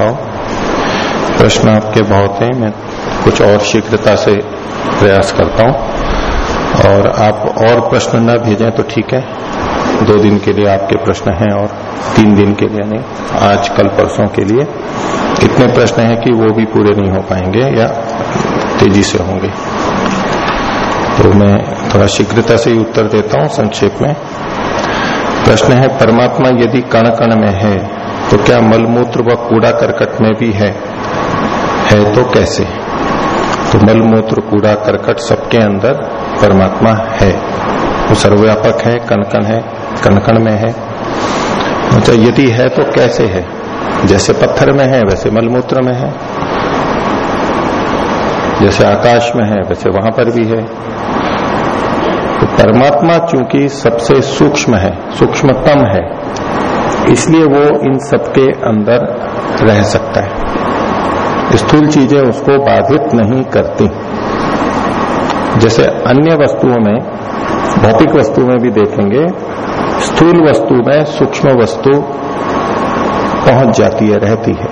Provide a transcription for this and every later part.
महानुभाव प्रश्न आपके बहुत हैं, मैं कुछ और शीघ्रता से प्रयास करता हूँ। और आप और प्रश्न न भेजें तो ठीक है। दो दिन के लिए आपके प्रश्न हैं और तीन दिन के लिए नहीं, आज, कल, परसों के लिए। इतने प्रश्न हैं कि वो भी पूरे नहीं हो पाएँगे या तेज़ी से होंगे। तो मैं थोड़ा शीघ्रता से ही उत्तर देता हूँ संक्षेप में। प्रश्न है, परमात्मा यदि कण कण में है तो क्या मलमूत्र व कूड़ा करकट में भी है? है तो कैसे? तो मलमूत्र, कूड़ा, करकट सबके अंदर परमात्मा है। वो सर्वव्यापक है कण है कण में है। अच्छा यदि है तो कैसे है? जैसे पत्थर में है, वैसे मलमूत्र में है। जैसे आकाश में है, वैसे वहाँ पर भी है। तो परमात्मा चूँकि सबसे सूक्ष्म है, सूक्ष्मतम है इसलिए वो इन सबके अंदर रह सकता है। स्थूल चीज़ें उसको बाधित नहीं करती। जैसे अन्य वस्तुओं में, भौतिक वस्तु में भी देखेंगे, स्थूल वस्तु में सूक्ष्म वस्तु पहुँच जाती है, रहती है।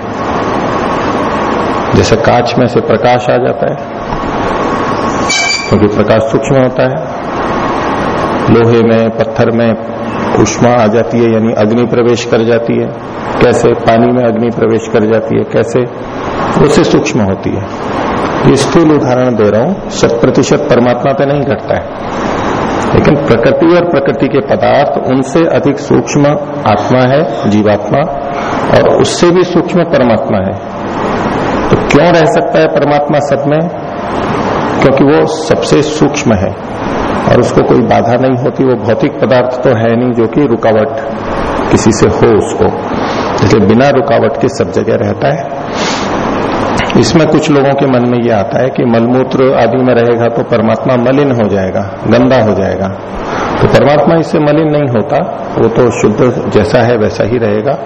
जैसे कांच में से प्रकाश आ जाता है, क्योंकि प्रकाश सूक्ष्म होता है। लोहे में, पत्थर में उष्मा आ जाती है, यानी अग्नि प्रवेश कर जाती है। कैसे पानी में अग्नि प्रवेश कर जाती है, कैसे? उससे सूक्ष्म होती है। ये स्थूल उदाहरण दे रहा हूँ, शत प्रतिशत परमात्मा पे नहीं घटता है। लेकिन प्रकृति और प्रकृति के पदार्थ, उनसे अधिक सूक्ष्म आत्मा है, जीवात्मा, और उससे भी सूक्ष्म परमात्मा है। तो क्यों रह सकता है परमात्मा सब में? क्योंकि वो सबसे सूक्ष्म है। और उसको कोई बाधा नहीं होती, वो भौतिक पदार्थ तो है नहीं जो कि रुकावट किसी से हो उसको। इसलिए बिना रुकावट के सब जगह रहता है। इसमें कुछ लोगों के मन में यह आता है कि मलमूत्र आदि में रहेगा तो परमात्मा मलिन हो जाएगा, गंदा हो जाएगा। तो परमात्मा इससे मलिन नहीं होता, वो तो शुद्ध जैसा है वैसा ही रहेगा,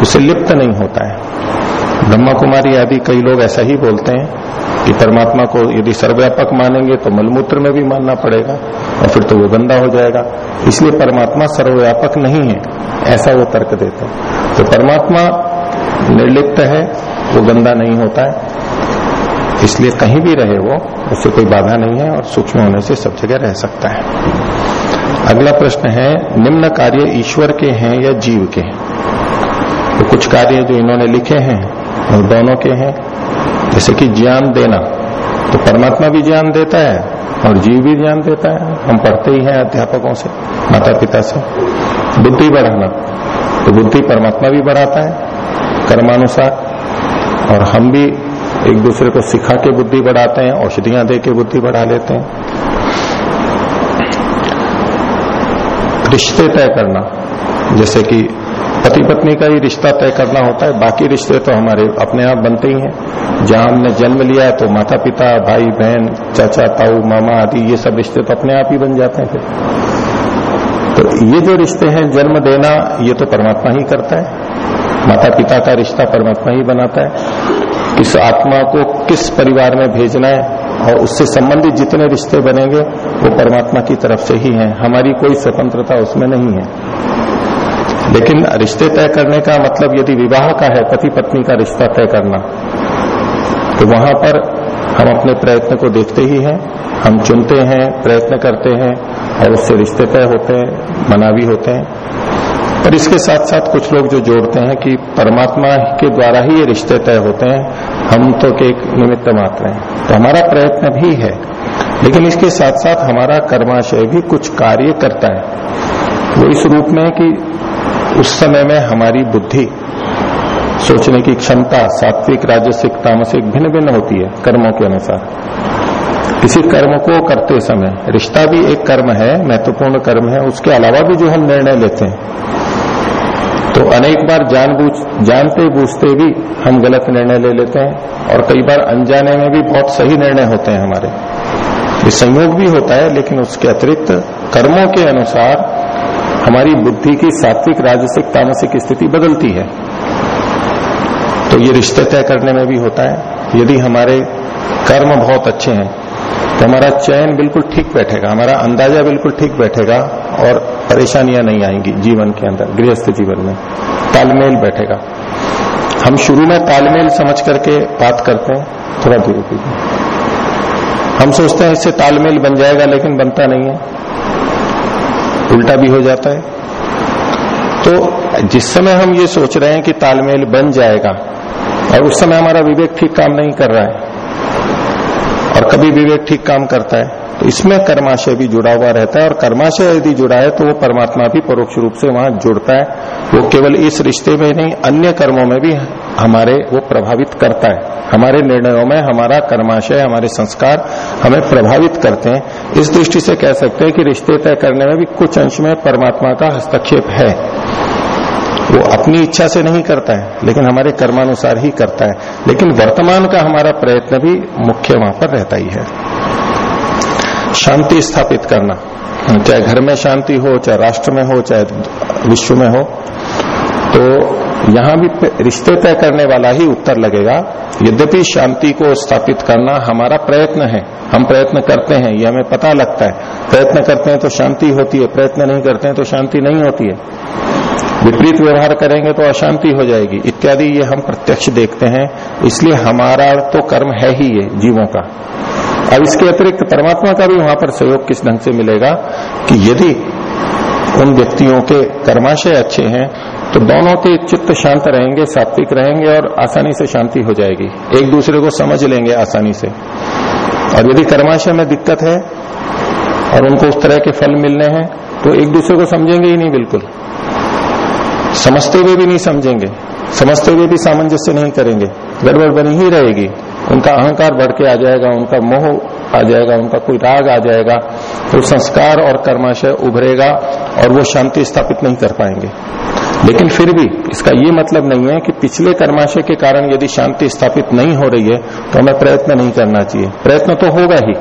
उससे लिप्त नहीं होता है। ब्रह्मा कुमारी आदि कई लोग ऐसा ही बोलते हैं कि परमात्मा को यदि सर्वव्यापक मानेंगे तो मलमूत्र में भी मानना पड़ेगा और फिर तो वो गंदा हो जाएगा। इसलिए परमात्मा सर्वव्यापक नहीं है, ऐसा वो तर्क देते हैं। तो परमात्मा निर्लिप्त है, वो गंदा नहीं होता है। इसलिए कहीं भी रहे वो, उससे कोई बाधा नहीं है और सूक्ष्म होने से सब जगह रह सकता है। अगला प्रश्न है, निम्न कार्य ईश्वर के हैं या जीव के तो कुछ कार्य जो इन्होंने लिखे हैं दोनों के हैं। जैसे कि ज्ञान देना तो परमात्मा भी ज्ञान देता है और जीव भी ज्ञान देता है। हम पढ़ते ही हैं अध्यापकों से माता पिता से। बुद्धि बढ़ाना तो बुद्धि परमात्मा भी बढ़ाता है कर्मानुसार। और हम भी एक दूसरे को सिखा के बुद्धि बढ़ाते हैं, औषधियाँ दे के बुद्धि बढ़ा लेते हैं। रिश्ते तय करना, जैसे कि पति पत्नी का ही रिश्ता तय करना होता है। बाकी रिश्ते तो हमारे अपने आप बनते ही हैं। जहाँ हमने जन्म लिया तो माता पिता भाई बहन चाचा, ताऊ, मामा आदि, ये सब रिश्ते तो अपने आप ही बन जाते हैं फिर। तो ये जो रिश्ते हैं, जन्म देना, ये तो परमात्मा ही करता है। माता पिता का रिश्ता परमात्मा ही बनाता है। किस आत्मा को किस परिवार में भेजना है और उससे संबंधित जितने रिश्ते बनेंगे, वो परमात्मा की तरफ़ से ही हैं। हमारी कोई स्वतंत्रता उसमें नहीं है। लेकिन रिश्ते तय करने का मतलब यदि विवाह का है पति पत्नी का रिश्ता तय करना तो वहाँ पर हम अपने प्रयत्न को देखते ही हैं, हम चुनते हैं, प्रयत्न करते हैं, और उससे रिश्ते तय होते हैं मना भी होते हैं। पर इसके साथ साथ कुछ लोग जो जोड़ते हैं कि परमात्मा के द्वारा ही ये रिश्ते तय होते हैं, हम तो एक निमित्त मात्र हैं। तो हमारा प्रयत्न भी है, लेकिन इसके साथ साथ हमारा कर्माशय भी कुछ कार्य करता है। वो इस रूप में कि उस समय में हमारी बुद्धि सोचने की क्षमता, सात्विक, राजसिक, तामसिक भिन्न भिन्न होती है, कर्मों के अनुसार। किसी कर्म को करते समय, रिश्ता भी एक कर्म है, महत्वपूर्ण कर्म है, उसके अलावा भी जो हम निर्णय लेते हैं तो अनेक बार जान जानबूझ जानते बूझते भी हम गलत निर्णय ले लेते हैं, और कई बार अनजाने में भी बहुत सही निर्णय होते हैं हमारे। ये संयोग भी होता है, लेकिन उसके अतिरिक्त कर्मों के अनुसार हमारी बुद्धि की सात्विक राजसिक तामसिक स्थिति बदलती है। तो ये रिश्ते तय करने में भी होता है। यदि हमारे कर्म बहुत अच्छे हैं तो हमारा चयन बिल्कुल ठीक बैठेगा, हमारा अंदाज़ा बिल्कुल ठीक बैठेगा और परेशानियाँ नहीं आएँगी जीवन के अंदर, गृहस्थ जीवन में। तालमेल बैठेगा। हम शुरू में तालमेल समझ करके बात करते हैं, थोड़ा धीरे धीरे। हम सोचते हैं, इससे तालमेल बन जाएगा, लेकिन बनता नहीं है। उल्टा भी हो जाता है। तो जिस समय हम ये सोच रहे हैं कि तालमेल बन जाएगा, और उस समय हमारा विवेक ठीक काम नहीं कर रहा है, और कभी विवेक ठीक काम करता है तो इसमें कर्माशय भी जुड़ा हुआ रहता है, और कर्माशय यदि जुड़ा है तो वो परमात्मा भी परोक्ष रूप से वहाँ जुड़ता है। वो केवल इस रिश्ते में नहीं, अन्य कर्मों में भी हमारे वो प्रभावित करता है। हमारे निर्णयों में, हमारा कर्माशय, हमारे संस्कार हमें प्रभावित करते हैं। इस दृष्टि से कह सकते हैं कि रिश्ते तय करने में भी कुछ अंश में परमात्मा का हस्तक्षेप है। वो अपनी इच्छा से नहीं करता है, लेकिन हमारे कर्मानुसार ही करता है। लेकिन वर्तमान का हमारा प्रयत्न भी मुख्य वहाँ पर रहता ही है। शांति स्थापित करना। चाहे घर में शांति हो, चाहे राष्ट्र में हो, चाहे विश्व में हो तो यहाँ भी रिश्ते तय करने वाला ही उत्तर लगेगा। यद्यपि शांति को स्थापित करना हमारा प्रयत्न है, हम प्रयत्न करते हैं, ये हमें पता लगता है। प्रयत्न करते हैं तो शांति होती है, प्रयत्न नहीं करते हैं तो शांति नहीं होती है। विपरीत व्यवहार करेंगे तो अशांति हो जाएगी। इत्यादि ये हम प्रत्यक्ष देखते हैं, इसलिए हमारा तो कर्म है ही ये, जीवों का। अब इसके अतिरिक्त परमात्मा का भी वहाँ पर सहयोग किस ढंग से मिलेगा कि यदि उन व्यक्तियों के कर्माशय अच्छे हैं तो दोनों के चित्त शांत रहेंगे, सात्विक रहेंगे और आसानी से शांति हो जाएगी। एक दूसरे को समझ लेंगे आसानी से। और यदि कर्माशय में दिक्कत है और उनको उस तरह के फल मिलने हैं तो एक दूसरे को समझेंगे ही नहीं बिल्कुल। समझते हुए भी नहीं समझेंगे। समझते हुए भी सामंजस्य नहीं करेंगे। गड़बड़ बनी ही रहेगी। उनका अहंकार बढ़ के आ जाएगा, उनका मोह आ जाएगा, उनका कोई राग आ जाएगा तो संस्कार और कर्माशय उभरेगा और वो शांति स्थापित नहीं कर पाएँगे। लेकिन फिर भी इसका ये मतलब नहीं है कि पिछले कर्माशय के कारण यदि शांति स्थापित नहीं हो रही है तो हमें प्रयत्न नहीं करना चाहिए। प्रयत्न तो होगा ही।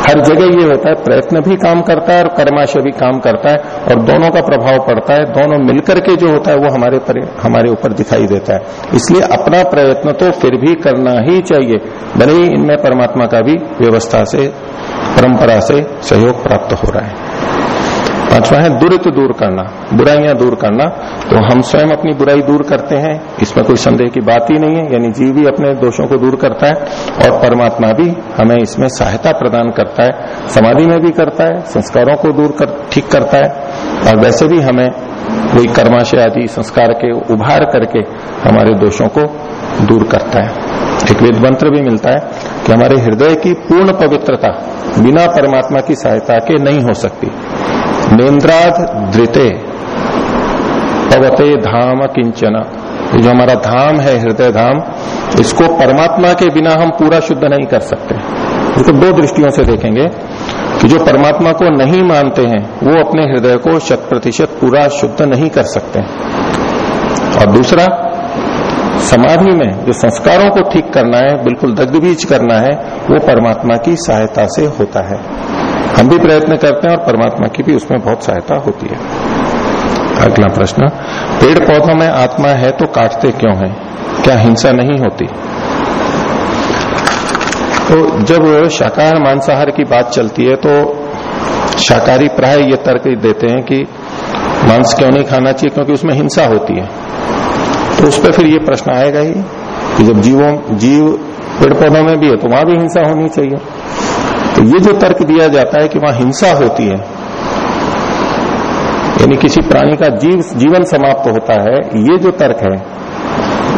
हर जगह ये होता है प्रयत्न भी काम करता है और कर्माशय भी काम करता है और दोनों का प्रभाव पड़ता है दोनों मिलकर के जो होता है वो हमारे पर, हमारे ऊपर दिखाई देता है। इसलिए अपना प्रयत्न तो फिर भी करना ही चाहिए भले ही इनमें परमात्मा का भी व्यवस्था से परंपरा से सहयोग प्राप्त हो रहा है। पांचवा है दुरित दूर करना। बुराइयाँ दूर करना। तो हम स्वयं अपनी बुराई दूर करते हैं। इसमें कोई संदेह की बात ही नहीं है, यानी जीव भी अपने दोषों को दूर करता है और परमात्मा भी हमें इसमें सहायता प्रदान करता है। समाधि में भी करता है, संस्कारों को दूर कर, ठीक करता है। और वैसे भी हमें वही कर्माशय आदि संस्कार के उभार करके हमारे दोषों को दूर करता है। एक वेद मंत्र भी मिलता है कि हमारे हृदय की पूर्ण पवित्रता बिना परमात्मा की सहायता के नहीं हो सकती। नेन्द्राध धृते पवते धाम किंचन। ये जो हमारा धाम है, हृदय धाम, इसको परमात्मा के बिना हम पूरा शुद्ध नहीं कर सकते। इसको दो दृष्टियों से देखेंगे कि जो परमात्मा को नहीं मानते हैं, वो अपने हृदय को शत प्रतिशत पूरा शुद्ध नहीं कर सकते। और दूसरा, समाधि में जो संस्कारों को ठीक करना है, बिल्कुल दग्धबीज करना है, वो परमात्मा की सहायता से होता है। हम भी प्रयत्न करते हैं और परमात्मा की भी उसमें बहुत सहायता होती है। अगला प्रश्न पेड़ पौधों में आत्मा है तो काटते क्यों है? क्या हिंसा नहीं होती? तो जब शाकाहार मांसाहार की बात चलती है तो शाकाहारी प्राय ये तर्क देते हैं कि मांस क्यों नहीं खाना चाहिए? क्योंकि उसमें हिंसा होती है। तो उस पर फिर ये प्रश्न आएगा ही कि जब जीवों, जीव पेड़ पौधों में भी है तो वहाँ भी हिंसा होनी चाहिए। तो ये जो तर्क दिया जाता है कि वहाँ हिंसा होती है, यानी किसी प्राणी का जीव, जीवन समाप्त होता है, ये जो तर्क है,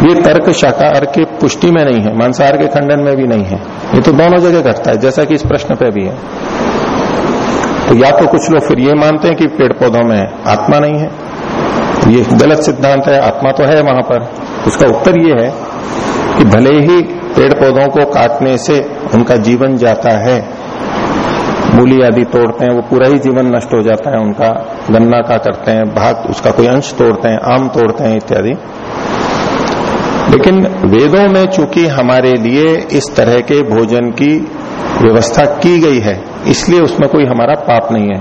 ये तर्क शाकाहार के पुष्टि में नहीं है, मांसाहार के खंडन में भी नहीं है। ये तो दोनों जगह घटता है, जैसा कि इस प्रश्न पे भी है। तो या तो कुछ लोग फिर ये मानते हैं कि पेड़ पौधों में आत्मा नहीं है। ये गलत सिद्धांत है, आत्मा तो है वहाँ पर। उसका उत्तर ये है कि भले ही पेड़ पौधों को काटने से उनका जीवन जाता है मूली आदि तोड़ते हैं, वो पूरा ही जीवन नष्ट हो जाता है उनका। गन्ना का करते हैं भाग उसका कोई अंश तोड़ते हैं, आम तोड़ते हैं इत्यादि। लेकिन वेदों में चूँकि हमारे लिए इस तरह के भोजन की व्यवस्था की गई है, इसलिए उसमें कोई हमारा पाप नहीं है।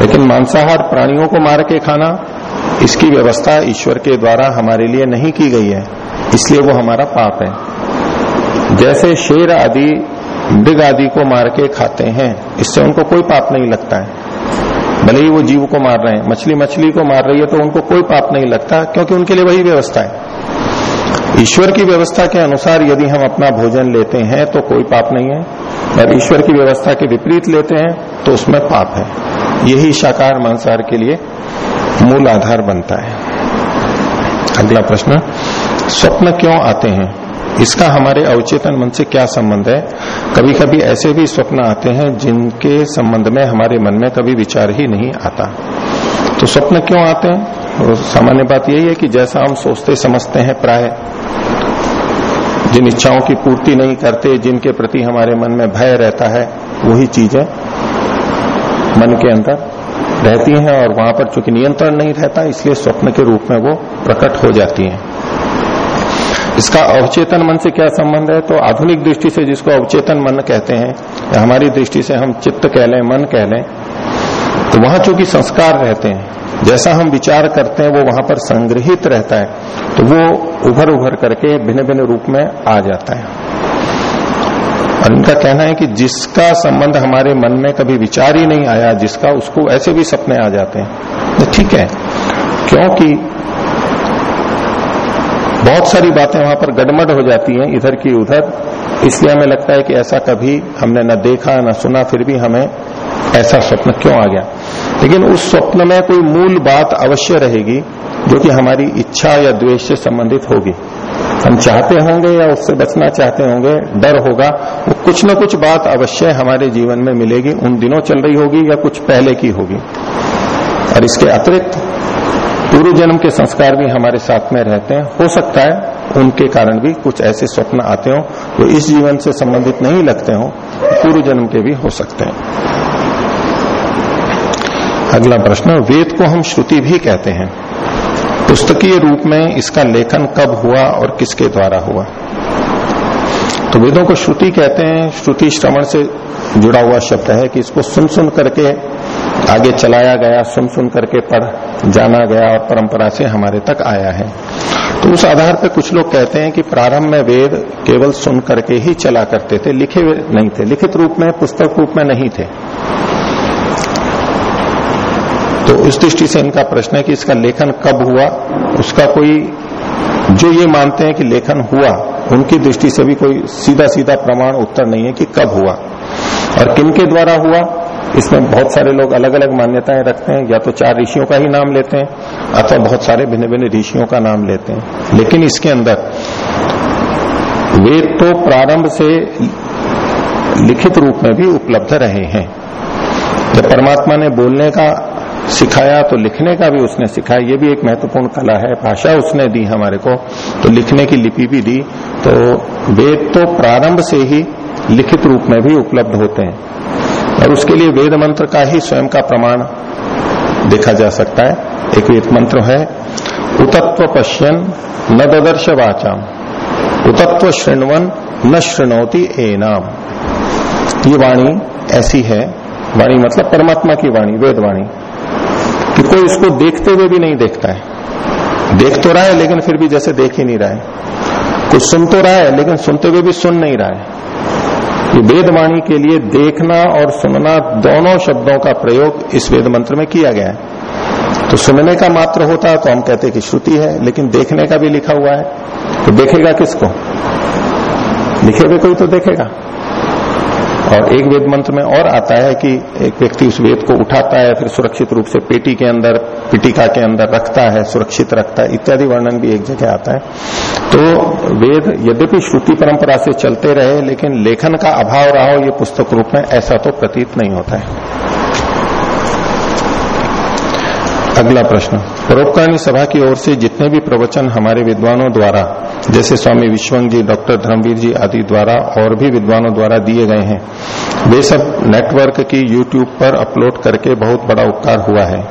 लेकिन मांसाहार प्राणियों को मार के खाना, इसकी व्यवस्था ईश्वर के द्वारा हमारे लिए नहीं की गई है, इसलिए वो हमारा पाप है। जैसे शेर आदि मृग आदि को मार के खाते हैं। इससे उनको कोई पाप नहीं लगता है। भले ही वो जीव को मार रहे हैं, मछली मछली को मार रही है तो उनको कोई पाप नहीं लगता, क्योंकि उनके लिए वही व्यवस्था है। ईश्वर की व्यवस्था के अनुसार यदि हम अपना भोजन लेते हैं तो कोई पाप नहीं है। और ईश्वर की व्यवस्था के विपरीत लेते हैं तो उसमें पाप है। यही शाकार मांसाहार के लिए मूल आधार बनता है। अगला प्रश्न, स्वप्न क्यों आते हैं? इसका हमारे अवचेतन मन से क्या संबंध है? कभी कभी ऐसे भी स्वप्न आते हैं जिनके संबंध में हमारे मन में कभी विचार ही नहीं आता। तो स्वप्न क्यों आते हैं? तो सामान्य बात यही है कि जैसा हम सोचते, समझते हैं प्राय, जिन इच्छाओं की पूर्ति नहीं करते, जिनके प्रति हमारे मन में भय रहता है, वही चीज़ें मन के अंदर रहती हैं और वहाँ पर चूँकि नियंत्रण नहीं रहता, इसलिए स्वप्न के रूप में वो प्रकट हो जाती हैं। इसका अवचेतन मन से क्या संबंध है? तो आधुनिक दृष्टि से जिसको अवचेतन मन कहते हैं हमारी दृष्टि से हम चित्त कह लें, मन कह लें तो वहाँ चूँकि संस्कार रहते हैं, जैसा हम विचार करते हैं, वो वहाँ पर संग्रहित रहता है तो वो उभर उभर करके भिन्न भिन्न रूप में आ जाता है। और इनका कहना है कि जिसका संबंध हमारे मन में कभी विचार ही नहीं आया, जिसका उसको ऐसे भी सपने आ जाते हैं तो ठीक है, क्योंकि बहुत सारी बातें वहाँ पर गड़मड़ हो जाती हैं, इधर की उधर। इसलिए हमें लगता है कि ऐसा कभी हमने न देखा, न सुना, फिर भी हमें ऐसा स्वप्न क्यों आ गया? लेकिन उस स्वप्न में कोई मूल बात अवश्य रहेगी, जो कि हमारी इच्छा या द्वेष से संबंधित होगी। हम चाहते होंगे या उससे बचना चाहते होंगे, डर होगा, वो कुछ न कुछ बात अवश्य हमारे जीवन में मिलेगी, उन दिनों चल रही होगी या कुछ पहले की होगी। और इसके अतिरिक्त पूर्व जन्म के संस्कार भी हमारे साथ में रहते हैं। हो सकता है उनके कारण भी कुछ ऐसे स्वप्न आते हो, जो इस जीवन से संबंधित नहीं लगते हो पूर्व जन्म के भी हो सकते हैं। अगला प्रश्न, वेद को हम श्रुति भी कहते हैं। पुस्तकीय रूप में इसका लेखन कब हुआ और किसके द्वारा हुआ? तो वेदों को श्रुति कहते हैं। श्रुति श्रवण से जुड़ा हुआ शब्द है कि इसको सुन सुन करके आगे चलाया गया, सुन सुन करके पढ़, जाना गया और परंपरा से हमारे तक आया है। तो उस आधार पर कुछ लोग कहते हैं कि प्रारंभ में वेद केवल सुन करके ही चला करते थे, लिखे नहीं थे, लिखित रूप में, पुस्तक रूप में नहीं थे। तो इस दृष्टि से इनका प्रश्न है कि इसका लेखन कब हुआ? उसका कोई, जो ये मानते हैं कि लेखन हुआ, उनकी दृष्टि से भी कोई सीधा सीधा प्रमाण उत्तर नहीं है कि कब हुआ। और किन के द्वारा हुआ? इसमें बहुत सारे लोग अलग अलग मान्यताएँ रखते हैं, या तो चार ऋषियों का ही नाम लेते हैं, अथवा बहुत सारे भिन्न भिन्न ऋषियों का नाम लेते हैं। लेकिन इसके अंदर, वेद तो प्रारंभ से लिखित रूप में भी उपलब्ध रहे हैं। जब परमात्मा ने बोलने का सिखाया तो लिखने का भी उसने सिखाया। ये भी एक महत्वपूर्ण कला है, भाषा उसने दी हमारे को तो लिखने की लिपि भी दी। तो वेद तो प्रारंभ से ही लिखित रूप में भी उपलब्ध होते हैं। और उसके लिए वेद मंत्र का ही स्वयं का प्रमाण देखा जा सकता है। एक वेद मंत्र है, उतत्व पश्यन न ददर्श वाचाम। उतत्व श्रृणवन न श्रृणौती ए नाम ये वाणी ऐसी है, वाणी मतलब परमात्मा की वाणी, वेद वाणी, कि कोई इसको देखते हुए भी नहीं देखता है। देख तो रहा है, लेकिन फिर भी जैसे देख ही नहीं रहा है। कुछ सुन तो रहा है, लेकिन सुनते हुए भी सुन नहीं रहा है। कि वेदवाणी के लिए देखना और सुनना दोनों शब्दों का प्रयोग इस वेद मंत्र में किया गया है। तो सुनने का मात्र होता है तो हम कहते कि श्रुति है, लेकिन देखने का भी लिखा हुआ है। तो देखेगा किसको? लिखे हुए कोई तो देखेगा। और एक वेद मंत्र में और आता है कि एक व्यक्ति उस वेद को उठाता है, फिर सुरक्षित रूप से पेटी के अंदर, पिटिका के अंदर रखता है, सुरक्षित रखता है, इत्यादि वर्णन भी एक जगह आता है। तो वेद यद्यपि श्रुति परंपरा से चलते रहे, लेकिन लेखन का अभाव रहा हो, ये पुस्तक रूप में ऐसा तो प्रतीत नहीं होता है। अगला प्रश्न। परोपकारिणी सभा की ओर से जितने भी प्रवचन हमारे विद्वानों द्वारा जैसे स्वामी विश्वंग जी डॉक्टर धर्मवीर जी आदि द्वारा और भी विद्वानों द्वारा दिए गए हैं। वे सब नेटवर्क की यूट्यूब पर अपलोड करके बहुत बड़ा उपकार हुआ है,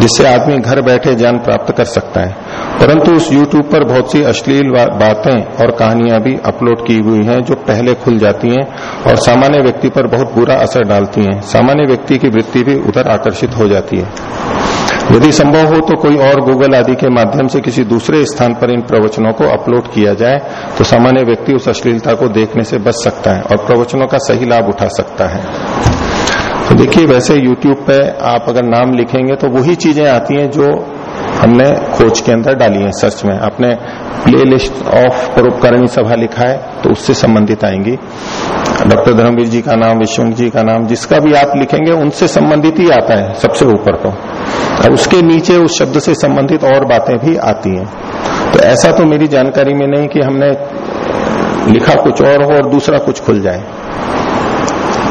जिससे आदमी घर बैठे ज्ञान प्राप्त कर सकता है। परंतु उस यूट्यूब पर बहुत सी अश्लील बातें और कहानियाँ भी अपलोड की हुई हैं, जो पहले खुल जाती हैं और सामान्य व्यक्ति पर बहुत बुरा असर डालती हैं। सामान्य व्यक्ति की वृत्ति भी उधर आकर्षित हो जाती है। यदि संभव हो तो कोई और गूगल आदि के माध्यम से किसी दूसरे स्थान पर इन प्रवचनों को अपलोड किया जाए तो सामान्य व्यक्ति उस अश्लीलता को देखने से बच सकता है और प्रवचनों का सही लाभ उठा सकता है। तो देखिए, वैसे YouTube पे आप अगर नाम लिखेंगे तो वही चीज़ें आती हैं जो हमने खोज के अंदर डाली है सर्च में। आपने प्ले लिस्ट ऑफ़ परोपकरणी सभा लिखा है तो उससे संबंधित आएँगी। डॉक्टर धर्मवीर जी का नाम विश्वंग जी का नाम, जिसका भी आप लिखेंगे, उनसे संबंधित ही आता है, सबसे ऊपर तो। और उसके नीचे उस शब्द से संबंधित और बातें भी आती हैं। तो ऐसा तो मेरी जानकारी में नहीं कि हमने लिखा कुछ और हो और दूसरा कुछ खुल जाए।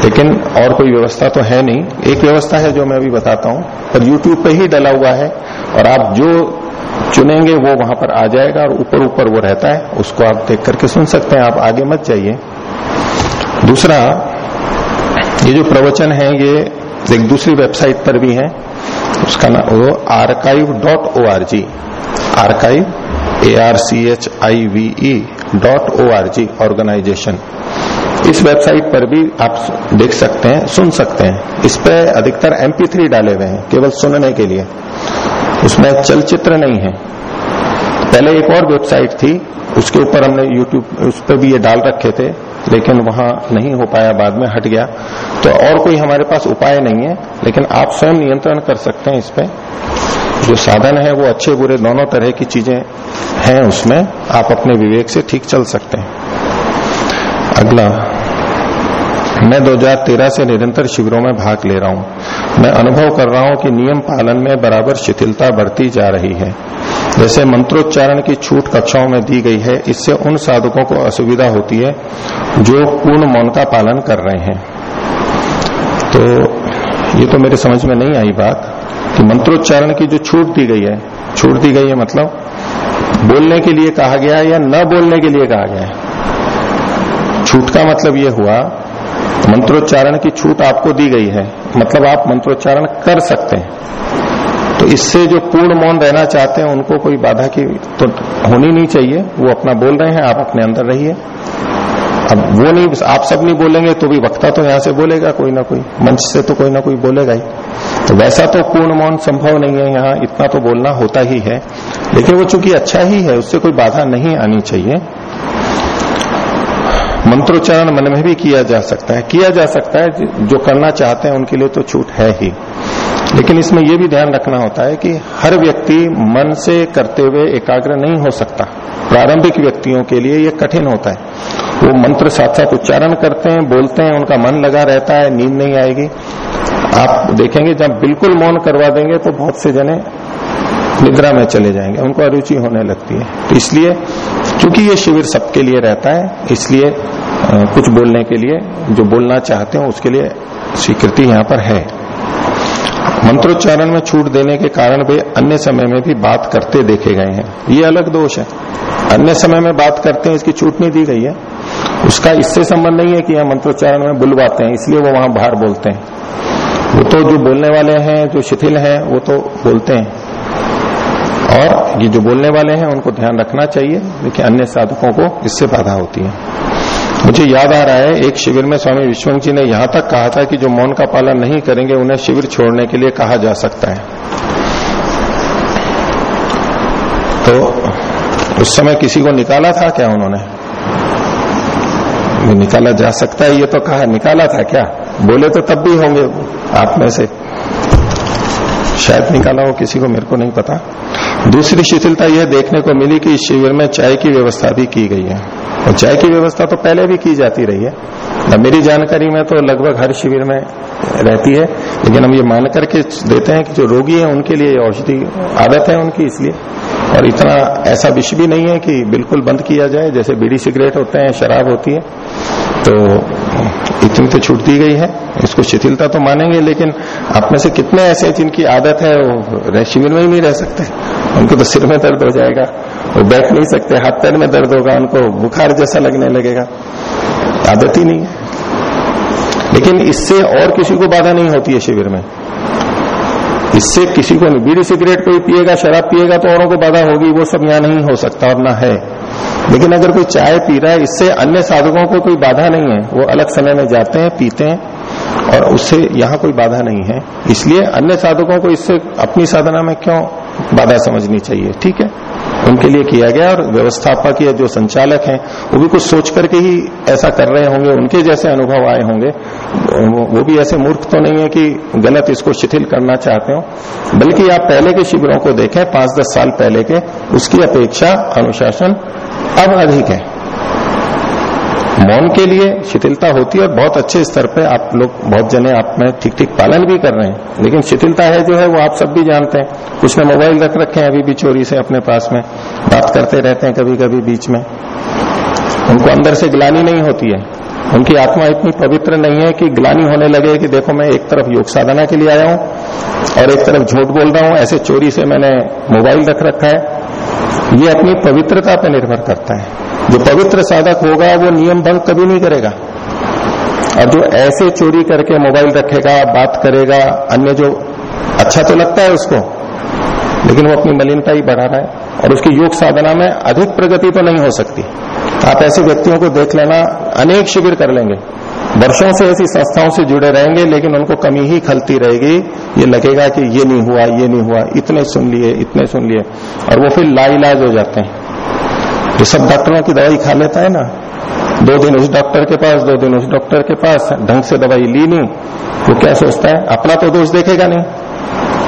लेकिन और कोई व्यवस्था तो है नहीं। एक व्यवस्था है जो मैं अभी बताता हूँ, पर यूट्यूब पे ही डला हुआ है और आप जो चुनेंगे वो वहाँ पर आ जाएगा और ऊपर ऊपर वो रहता है। उसको आप देख करके सुन सकते हैं। आप आगे मत जाइए। दूसरा, ये जो प्रवचन है, ये एक दूसरी वेबसाइट पर भी है। उसका नाम वो archive dot O R G archive A R C H I V E dot O R G organization इस वेबसाइट पर भी आप देख सकते हैं, सुन सकते हैं। इस पे अधिकतर एमपी थ्री डाले हुए हैं, केवल सुनने के लिए। उसमें चलचित्र नहीं है। पहले एक और वेबसाइट थी, उसके ऊपर हमने यूट्यूब उस पर भी ये डाल रखे थे। लेकिन वहाँ नहीं हो पाया, बाद में हट गया। तो और कोई हमारे पास उपाय नहीं है, लेकिन आप स्वयं नियंत्रण कर सकते हैं इस पे। जो साधन है, वो अच्छे बुरे दोनों तरह की चीज़ें हैं उसमें, आप अपने विवेक से ठीक चल सकते हैं। अगला, मैं 2013 से निरंतर शिविरों में भाग ले रहा हूँ। मैं अनुभव कर रहा हूँ कि नियम पालन में बराबर शिथिलता बढ़ती जा रही है। जैसे मंत्रोच्चारण की छूट कक्षाओं में दी गई है, इससे उन साधकों को असुविधा होती है जो पूर्ण मौन का पालन कर रहे हैं। तो ये तो मेरे समझ में नहीं आई बात कि मंत्रोच्चारण की जो छूट दी गई है, छूट दी गई है मतलब बोलने के लिए कहा गया है या न बोलने के लिए कहा गया है? छूट का मतलब ये हुआ, मंत्रोच्चारण की छूट आपको दी गई है मतलब आप मंत्रोच्चारण कर सकते हैं। तो इससे जो पूर्ण मौन रहना चाहते हैं, उनको कोई बाधा की तो होनी नहीं चाहिए। वो अपना बोल रहे हैं, आप अपने अंदर रहिए। अब वो नहीं, आप सब नहीं बोलेंगे तो भी वक्ता तो यहाँ से बोलेगा, कोई ना कोई। मंच से तो कोई ना कोई बोलेगा ही। तो वैसा तो पूर्ण मौन संभव नहीं है यहाँ, इतना तो बोलना होता ही है। लेकिन वो चूँकि अच्छा ही है, उससे कोई बाधा नहीं आनी चाहिए। मंत्रोच्चारण मन में भी किया जा सकता है। किया जा सकता है, जो करना चाहते हैं, उनके लिए तो छूट है ही। लेकिन इसमें यह भी ध्यान रखना होता है कि हर व्यक्ति मन से करते हुए एकाग्र नहीं हो सकता। प्रारंभिक व्यक्तियों के लिए यह कठिन होता है। वो मंत्र साथ साथ उच्चारण करते हैं, बोलते हैं, उनका मन लगा रहता है, नींद नहीं आएगी। आप देखेंगे जब बिल्कुल मौन करवा देंगे तो बहुत से जने निद्रा में चले जाएँगे, उनको अरुचि होने लगती है। तो इसलिए क्योंकि ये शिविर सबके लिए रहता है, इसलिए कुछ बोलने के लिए जो बोलना चाहते हो उसके लिए स्वीकृति यहाँ पर है। मंत्रोच्चारण में छूट देने के कारण वे अन्य समय में भी बात करते देखे गए हैं। ये अलग दोष है। अन्य समय में बात करते हैं, इसकी छूट नहीं दी गई है। उसका इससे संबंध नहीं है कि यह मंत्रोच्चारण में बुलवाते हैं, इसलिए वो वहाँ बाहर बोलते हैं। वो तो जो बोलने वाले हैं, जो शिथिल हैं, वो तो बोलते हैं। और ये जो बोलने वाले हैं, उनको ध्यान रखना चाहिए लेकिन अन्य साधकों को इससे बाधा होती है। मुझे याद आ रहा है, एक शिविर में स्वामी विश्वंग जी ने यहाँ तक कहा था कि जो मौन का पालन नहीं करेंगे, उन्हें शिविर छोड़ने के लिए कहा जा सकता है। तो उस समय किसी को निकाला था क्या उन्होंने? निकाला जा सकता है, ये तो कहा, निकाला था क्या? बोले तो तब भी होंगे आप में से। शायद निकाला हो, किसी को मेरे को नहीं पता। दूसरी शिथिलता यह देखने को मिली कि इस शिविर में चाय की व्यवस्था भी की गई है। और चाय की व्यवस्था तो पहले भी की जाती रही है। मेरी जानकारी में तो लगभग हर शिविर में रहती है, लेकिन हम ये मान करके देते हैं कि जो रोगी है, उनके लिए औषधि आदत है उनकी इसलिए। और इतना ऐसा विषय भी नहीं है कि बिल्कुल बंद किया जाए, जैसे बीड़ी सिगरेट होते हैं, शराब होती है तो इतनी तो छूट दी गई है। इसको शिथिलता तो मानेंगे, लेकिन आप में से कितने ऐसे हैं जिनकी आदत है, वो शिविर में ही नहीं रह सकते। उनको तो सिर में दर्द हो जाएगा, वो बैठ नहीं सकते, हाथ पैर में दर्द होगा, उनको बुखार जैसा लगने लगेगा। आदत ही नहीं है। लेकिन इससे और किसी को बाधा नहीं होती है शिविर में। इससे किसी को नहीं। बीड़ी सिगरेट कोई पिएगा, शराब पिएगा तो औरों को बाधा होगी, वो सब यहाँ नहीं हो सकता और ना है। लेकिन अगर कोई चाय पी रहा है इससे अन्य साधकों को कोई बाधा नहीं है। वो अलग समय में जाते हैं पीते हैं और उससे यहाँ कोई बाधा नहीं है। इसलिए अन्य साधकों को इससे अपनी साधना में क्यों बाधा समझनी चाहिए? ठीक है? उनके लिए किया गया और व्यवस्थापक या जो संचालक हैं वो भी कुछ सोच करके ही ऐसा कर रहे होंगे। उनके जैसे अनुभव आए होंगे। वो, भी ऐसे मूर्ख तो नहीं है कि गलत इसको शिथिल करना चाहते हो। बल्कि आप पहले के शिविरों को देखें पाँच दस साल पहले के उसकी अपेक्षा अनुशासन अब अधिक है। मौन के लिए शिथिलता होती है और बहुत अच्छे स्तर पे आप लोग, बहुत जने आप में ठीक ठीक पालन भी कर रहे हैं। लेकिन शिथिलता है जो है, वो आप सब भी जानते हैं। कुछ ने मोबाइल रख रखे हैं अभी भी चोरी से अपने पास में। बात करते रहते हैं कभी कभी बीच में। उनको अंदर से ग्लानी नहीं होती है। उनकी आत्मा इतनी पवित्र नहीं है कि ग्लानी होने लगे कि देखो मैं एक तरफ़ योग साधना के लिए आया हूँ और एक तरफ़ झूठ बोल रहा हूँ। ऐसे चोरी से मैंने मोबाइल रख रखा है। ये अपनी पवित्रता पर निर्भर करता है। जो पवित्र साधक होगा, वो नियम भंग कभी नहीं करेगा। और जो ऐसे चोरी करके मोबाइल रखेगा, बात करेगा, अन्य जो अच्छा तो लगता है उसको, लेकिन वो अपनी मलिनता ही बढ़ा रहा है और उसकी योग साधना में अधिक प्रगति तो नहीं हो सकती। आप ऐसे व्यक्तियों को देख लेना, अनेक शिविर कर लेंगे। वर्षों से ऐसी संस्थाओं से जुड़े रहेंगे, लेकिन उनको कमी ही खलती रहेगी। ये लगेगा कि ये नहीं हुआ, ये नहीं हुआ, इतने सुन लिए, इतने सुन लिए। और वो फिर लाइलाज हो जाते हैं। ये सब डॉक्टरों की दवाई खा लेता है ना। दो दिन उस डॉक्टर के पास, दो दिन उस डॉक्टर के पास, ढंग से दवाई ली नहीं। वो क्या सोचता है? अपना तो दोष देखेगा नहीं।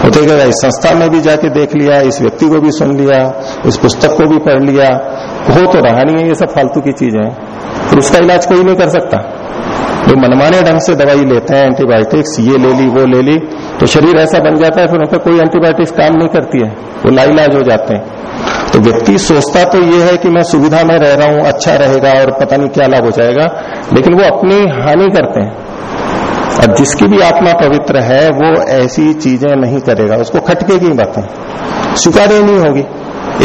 वो देखेगा इस संस्था में भी जाके देख लिया, इस व्यक्ति को भी सुन लिया, इस पुस्तक को भी पढ़ लिया। हो तो रहा नहीं है, ये सब फालतू की चीज़ें फिर उसका इलाज कोई नहीं कर सकता। जो मनमाने ढंग से दवाई लेते हैं एंटीबायोटिक्स ये ले ली, वो ले ली तो शरीर ऐसा बन जाता है, फिर उन पर कोई एंटीबायोटिक्स काम नहीं करती है, वो लाइलाज हो जाते हैं। तो व्यक्ति सोचता तो ये है कि मैं सुविधा में रह रहा हूँ अच्छा रहेगा और पता नहीं क्या लाभ हो जाएगा, लेकिन वो अपनी हानि करते हैं। और जिसकी भी आत्मा पवित्र है, वो ऐसी चीज़ें नहीं करेगा, उसको खटके की बातें। स्वीकार नहीं होगी।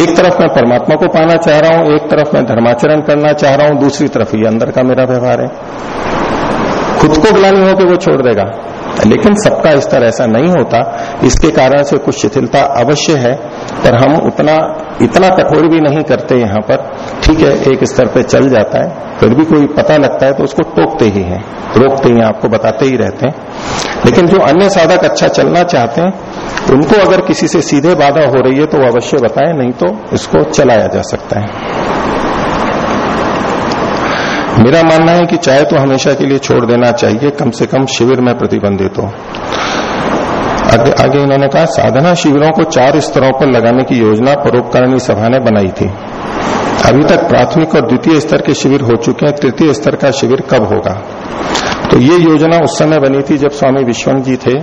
एक तरफ़ मैं परमात्मा को पाना चाह रहा हूँ, एक तरफ़ मैं धर्माचरण करना चाह रहा हूँ, दूसरी तरफ़ ये अंदर का मेरा व्यवहार है। खुद को ग्लानी होकर वो छोड़ देगा। लेकिन सबका स्तर ऐसा नहीं होता। इसके कारण से कुछ शिथिलता अवश्य है, पर हम उतना, इतना कठोर भी नहीं करते यहाँ पर। ठीक है, एक स्तर पे चल जाता है, फिर भी कोई पता लगता है तो उसको टोकते ही हैं। रोकते ही आपको बताते ही रहते हैं। लेकिन जो अन्य साधक अच्छा चलना चाहते हैं, उनको अगर किसी से सीधे बाधा हो रही है तो अवश्य बताएँ, नहीं तो इसको चलाया जा सकता है। मेरा मानना है कि चाय तो हमेशा के लिए छोड़ देना चाहिए कम से कम शिविर में प्रतिबंधित हो। आगे, आगे इन्होंने कहा साधना शिविरों को चार स्तरों पर लगाने की योजना परोपकारिणी सभा ने बनाई थी। अभी तक प्राथमिक और द्वितीय स्तर के शिविर हो चुके हैं तृतीय स्तर का शिविर कब होगा? तो ये योजना उस समय बनी थी जब स्वामी विश्वनाथ जी थे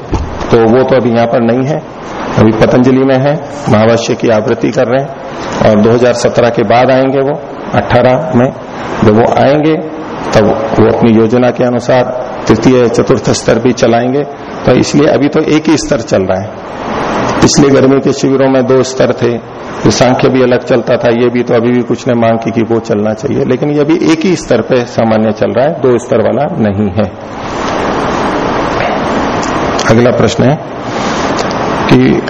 तो वो तो अभी यहाँ पर नहीं है अभी पतंजलि में है महावाष्य की आवृत्ति कर रहे हैं और 2017 के बाद आएँगे वो 18 में। जब वो आएँगे, तब वो अपनी योजना के अनुसार तृतीय, चतुर्थ स्तर भी चलाएँगे। तो इसलिए अभी तो एक ही स्तर चल रहा है। पिछले गर्मी के शिविरों में दो स्तर थे। तो सांख्य भी अलग चलता था, ये भी तो अभी भी कुछ ने मांग की कि वो चलना चाहिए। लेकिन ये अभी एक ही स्तर पे सामान्य चल रहा है, दो स्तर वाला नहीं है। अगला प्रश्न है कि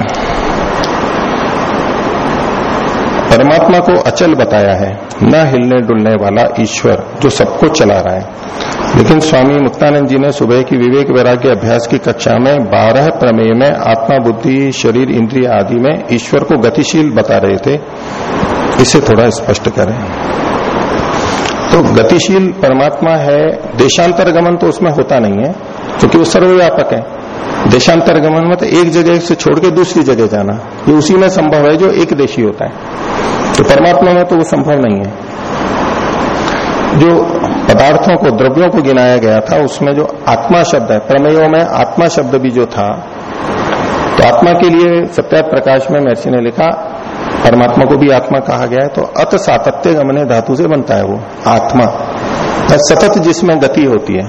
परमात्मा को अचल बताया है, न हिलने डुलने वाला ईश्वर जो सबको चला रहा है। लेकिन स्वामी मुक्तानंद जी ने सुबह की विवेक वैराग्य अभ्यास की कक्षा में बारह प्रमेय में आत्मा, बुद्धि, शरीर, इंद्रिय आदि में ईश्वर को गतिशील बता रहे थे। इसे थोड़ा स्पष्ट करें। तो गतिशील परमात्मा है देशांतर गमन तो उसमें होता नहीं है, क्योंकि वो सर्वव्यापक है। देशांतर गमन में तो एक जगह से छोड़ के दूसरी जगह जाना, ये उसी में संभव है जो एक देशी होता है। तो परमात्मा में तो वो संभव नहीं है। जो पदार्थों को, द्रव्यों को गिनाया गया था, उसमें जो आत्मा शब्द है, प्रमेयों में आत्मा शब्द भी जो था तो आत्मा के लिए सत्या प्रकाश में महर्षि ने लिखा, परमात्मा को भी आत्मा कहा गया है तो अत सातत्य गमने धातु से बनता है वो, आत्मा। सतत जिसमें गति होती है।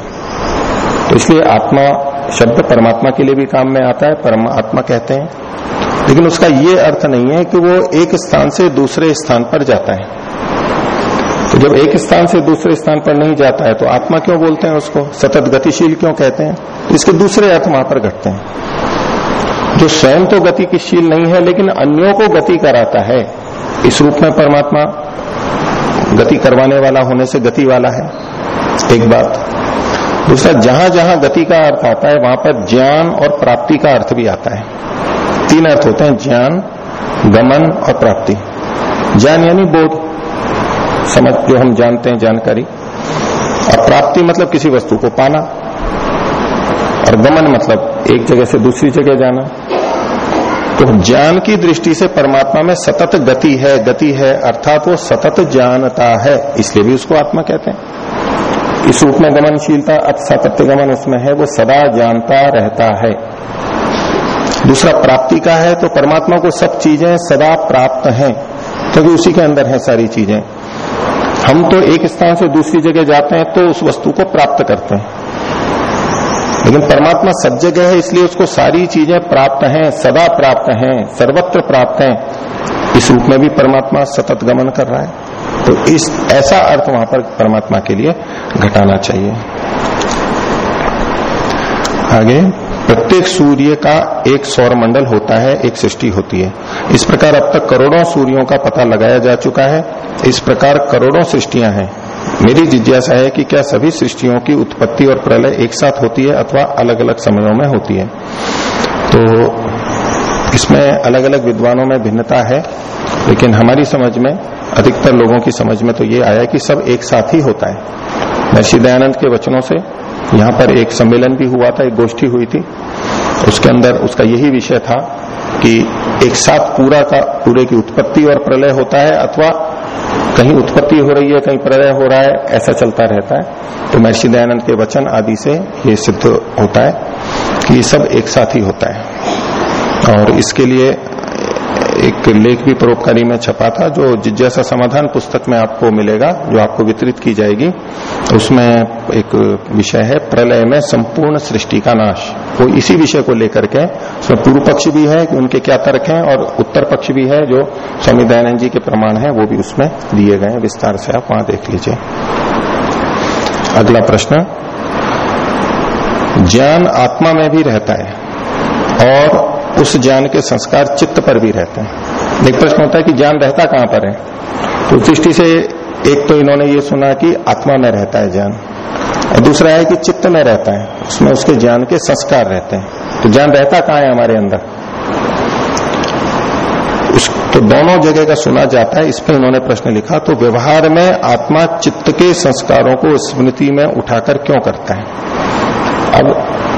तो इसलिए आत्मा शब्द परमात्मा के लिए भी काम में आता है, परमात्मा कहते हैं। लेकिन उसका ये अर्थ नहीं है कि वो एक स्थान से दूसरे स्थान पर जाता है। तो जब एक स्थान से दूसरे स्थान पर नहीं जाता है तो आत्मा क्यों बोलते हैं उसको? सतत गतिशील क्यों कहते हैं? तो इसके दूसरे अर्थ वहाँ पर घटते हैं। जो स्वयं तो गति गतिशील नहीं है, लेकिन अन्यों को गति कराता है। इस रूप में परमात्मा गति करवाने वाला होने से गति वाला है। एक बात दूसरा, जहाँ जहाँ गति का अर्थ आता है, वहाँ पर ज्ञान और प्राप्ति का अर्थ भी आता है। तीन अर्थ होते हैं, ज्ञान, गमन और प्राप्ति। ज्ञान यानी बोध। समझ जो हम जानते हैं, जानकारी। और प्राप्ति मतलब किसी वस्तु को पाना। और गमन मतलब एक जगह से दूसरी जगह जाना। तो ज्ञान की दृष्टि से परमात्मा में सतत गति है गति है, अर्थात वो सतत जानता है, इसलिए भी उसको आत्मा कहते हैं। इस रूप में गमनशीलता सातत्य गमन उसमें है, वो सदा जानता रहता है। दूसरा, प्राप्ति का है तो परमात्मा को सब चीज़ें सदा प्राप्त हैं क्योंकि तो उसी के अंदर है सारी चीज़ें। हम तो एक स्थान से दूसरी जगह जाते हैं तो उस वस्तु को प्राप्त करते हैं। लेकिन परमात्मा सब जगह है, इसलिए उसको सारी चीज़ें प्राप्त हैं, सदा प्राप्त हैं, सर्वत्र प्राप्त हैं। इस रूप में भी परमात्मा सतत गमन कर रहा है। तो इस, ऐसा अर्थ वहाँ पर परमात्मा के लिए घटाना चाहिए। आगे, प्रत्येक सूर्य का एक सौर मंडल होता है, एक सृष्टि होती है। इस प्रकार अब तक करोड़ों सूर्यों का पता लगाया जा चुका है। इस प्रकार करोड़ों सृष्टियाँ हैं। मेरी जिज्ञासा है कि क्या सभी सृष्टियों की उत्पत्ति और प्रलय एक साथ होती है अथवा अलग अलग समयों में होती है? तो इसमें अलग अलग विद्वानों में भिन्नता है, लेकिन हमारी समझ में अधिकतर लोगों की समझ में तो ये आया कि सब एक साथ ही होता है। महर्षि दयानंद के वचनों से यहाँ पर एक सम्मेलन भी हुआ था, एक गोष्ठी हुई थी। उसके अंदर उसका यही विषय था कि एक साथ पूरा का, पूरे की उत्पत्ति और प्रलय होता है अथवा कहीं उत्पत्ति हो रही है, कहीं प्रलय हो रहा है, ऐसा चलता रहता है। तो महर्षि दयानंद के वचन आदि से ये सिद्ध होता है कि ये सब एक साथ ही होता है। और इसके लिए एक लेख भी परोपकारी में छपा था, जो जिज्ञासा समाधान पुस्तक में आपको मिलेगा, जो आपको वितरित की जाएगी, उसमें एक विषय है, प्रलय में संपूर्ण सृष्टि का नाश। वो इसी विषय को लेकर के, उसमें पूर्व पक्ष भी है, कि उनके क्या तर्क हैं, और उत्तर पक्ष भी है, जो स्वामी दयानंद जी के प्रमाण है, वो भी उसमें दिए गए विस्तार से आप वहाँ देख लीजिए। अगला प्रश्न। ज्ञान आत्मा में भी रहता है, और उस ज्ञान के संस्कार चित्त पर भी रहते हैं। एक प्रश्न होता है कि ज्ञान रहता कहाँ पर है? तो दृष्टि से एक तो इन्होंने ये सुना कि आत्मा में रहता है ज्ञान। और दूसरा है कि चित्त में रहता है। उसमें उसके ज्ञान के संस्कार रहते हैं। तो ज्ञान रहता कहाँ है हमारे अंदर? उस तो दोनों जगह का सुना जाता है, इस पर इन्होंने प्रश्न लिखा तो व्यवहार में आत्मा चित्त के संस्कारों को स्मृति में उठाकर क्यों करता है?